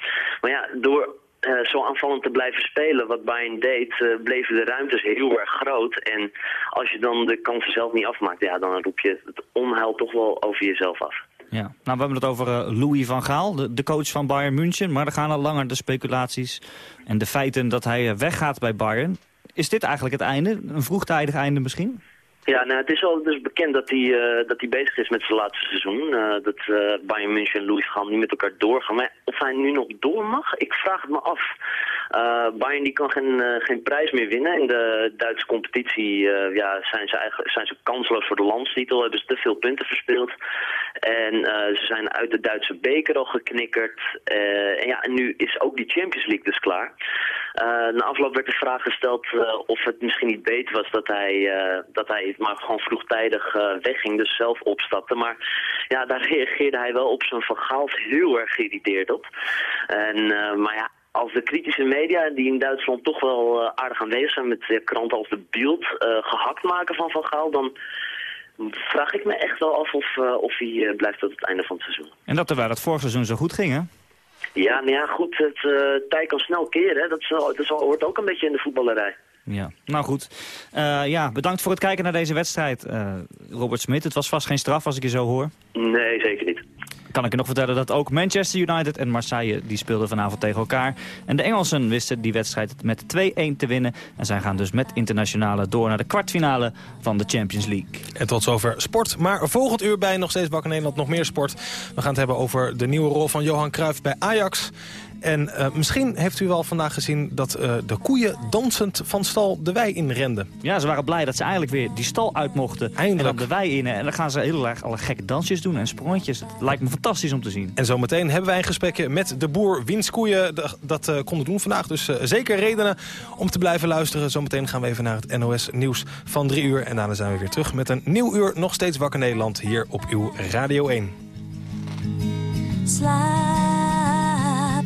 S26: Maar ja, door uh, zo aanvallend te blijven spelen, wat Bayern deed, uh, bleven de ruimtes heel erg groot. En als je dan de kansen zelf niet afmaakt, ja, dan roep je het onheil toch wel over jezelf af.
S4: Ja, nou, we hebben het over uh, Louis van Gaal, de, de, coach van Bayern München. Maar er gaan al langer de speculaties en de feiten dat hij weggaat bij Bayern. Is dit eigenlijk het einde? Een vroegtijdig einde misschien?
S26: Ja, nou, het is al dus bekend dat hij, uh, dat hij bezig is met zijn laatste seizoen. Uh, dat uh, Bayern München en Louis gaan niet met elkaar doorgaan. Maar of hij nu nog door mag, ik vraag het me af. Bayern die kan geen, geen prijs meer winnen. In de Duitse competitie ja, zijn, ze eigenlijk, zijn ze kansloos voor de landstitel. Hebben ze te veel punten verspeeld. En ze zijn uit de Duitse beker al geknikkerd. en, ja, en nu is ook die Champions League dus klaar. Na afloop werd de vraag gesteld of het misschien niet beter was dat hij, dat hij maar gewoon vroegtijdig wegging, dus zelf opstapte. Maar ja, daar <laughs> reageerde hij wel op zijn vergaal heel erg geïrriteerd op. En, maar ja, als de kritische media, die in Duitsland toch wel aardig aanwezig zijn met kranten als de Bild, gehakt maken van Van Gaal, dan vraag ik me echt wel af of, of hij blijft tot het einde van het seizoen.
S4: En dat terwijl het vorig seizoen zo goed ging, hè?
S26: Ja, nou ja, goed, het tijd kan snel keren. Dat, is, dat hoort ook een beetje in de voetballerij.
S4: Ja, nou goed. Uh, ja, bedankt voor het kijken naar deze wedstrijd, uh, Robert Smit. Het was vast geen straf als ik je zo hoor.
S26: Nee, zeker niet.
S4: Kan ik je nog vertellen dat ook Manchester United en Marseille... die speelden vanavond tegen elkaar. En de Engelsen wisten die wedstrijd met 2-1 te winnen. En zij gaan dus met internationale door naar de kwartfinale van de Champions League.
S5: En tot zover sport. Maar volgend uur bij Nog Steeds Bakken Nederland nog meer sport. We gaan het hebben over de nieuwe rol van Johan Cruijff bij Ajax. En uh, misschien heeft u wel vandaag gezien dat uh, de koeien dansend van stal de wei inrenden.
S4: Ja, ze waren blij dat ze eigenlijk weer die stal uit mochten.
S5: Eindelijk.
S4: En dan de wei in. En dan gaan ze heel erg alle gekke dansjes doen en sprongetjes. Het lijkt me fantastisch om te zien.
S5: En zometeen hebben wij een gesprekje met de boer wiens koeien dat uh, konden doen vandaag. Dus zeker redenen om te blijven luisteren. Zometeen gaan we even naar het NOS nieuws van drie uur. En daarna zijn we weer terug met een nieuw uur nog steeds wakker Nederland hier op uw Radio 1.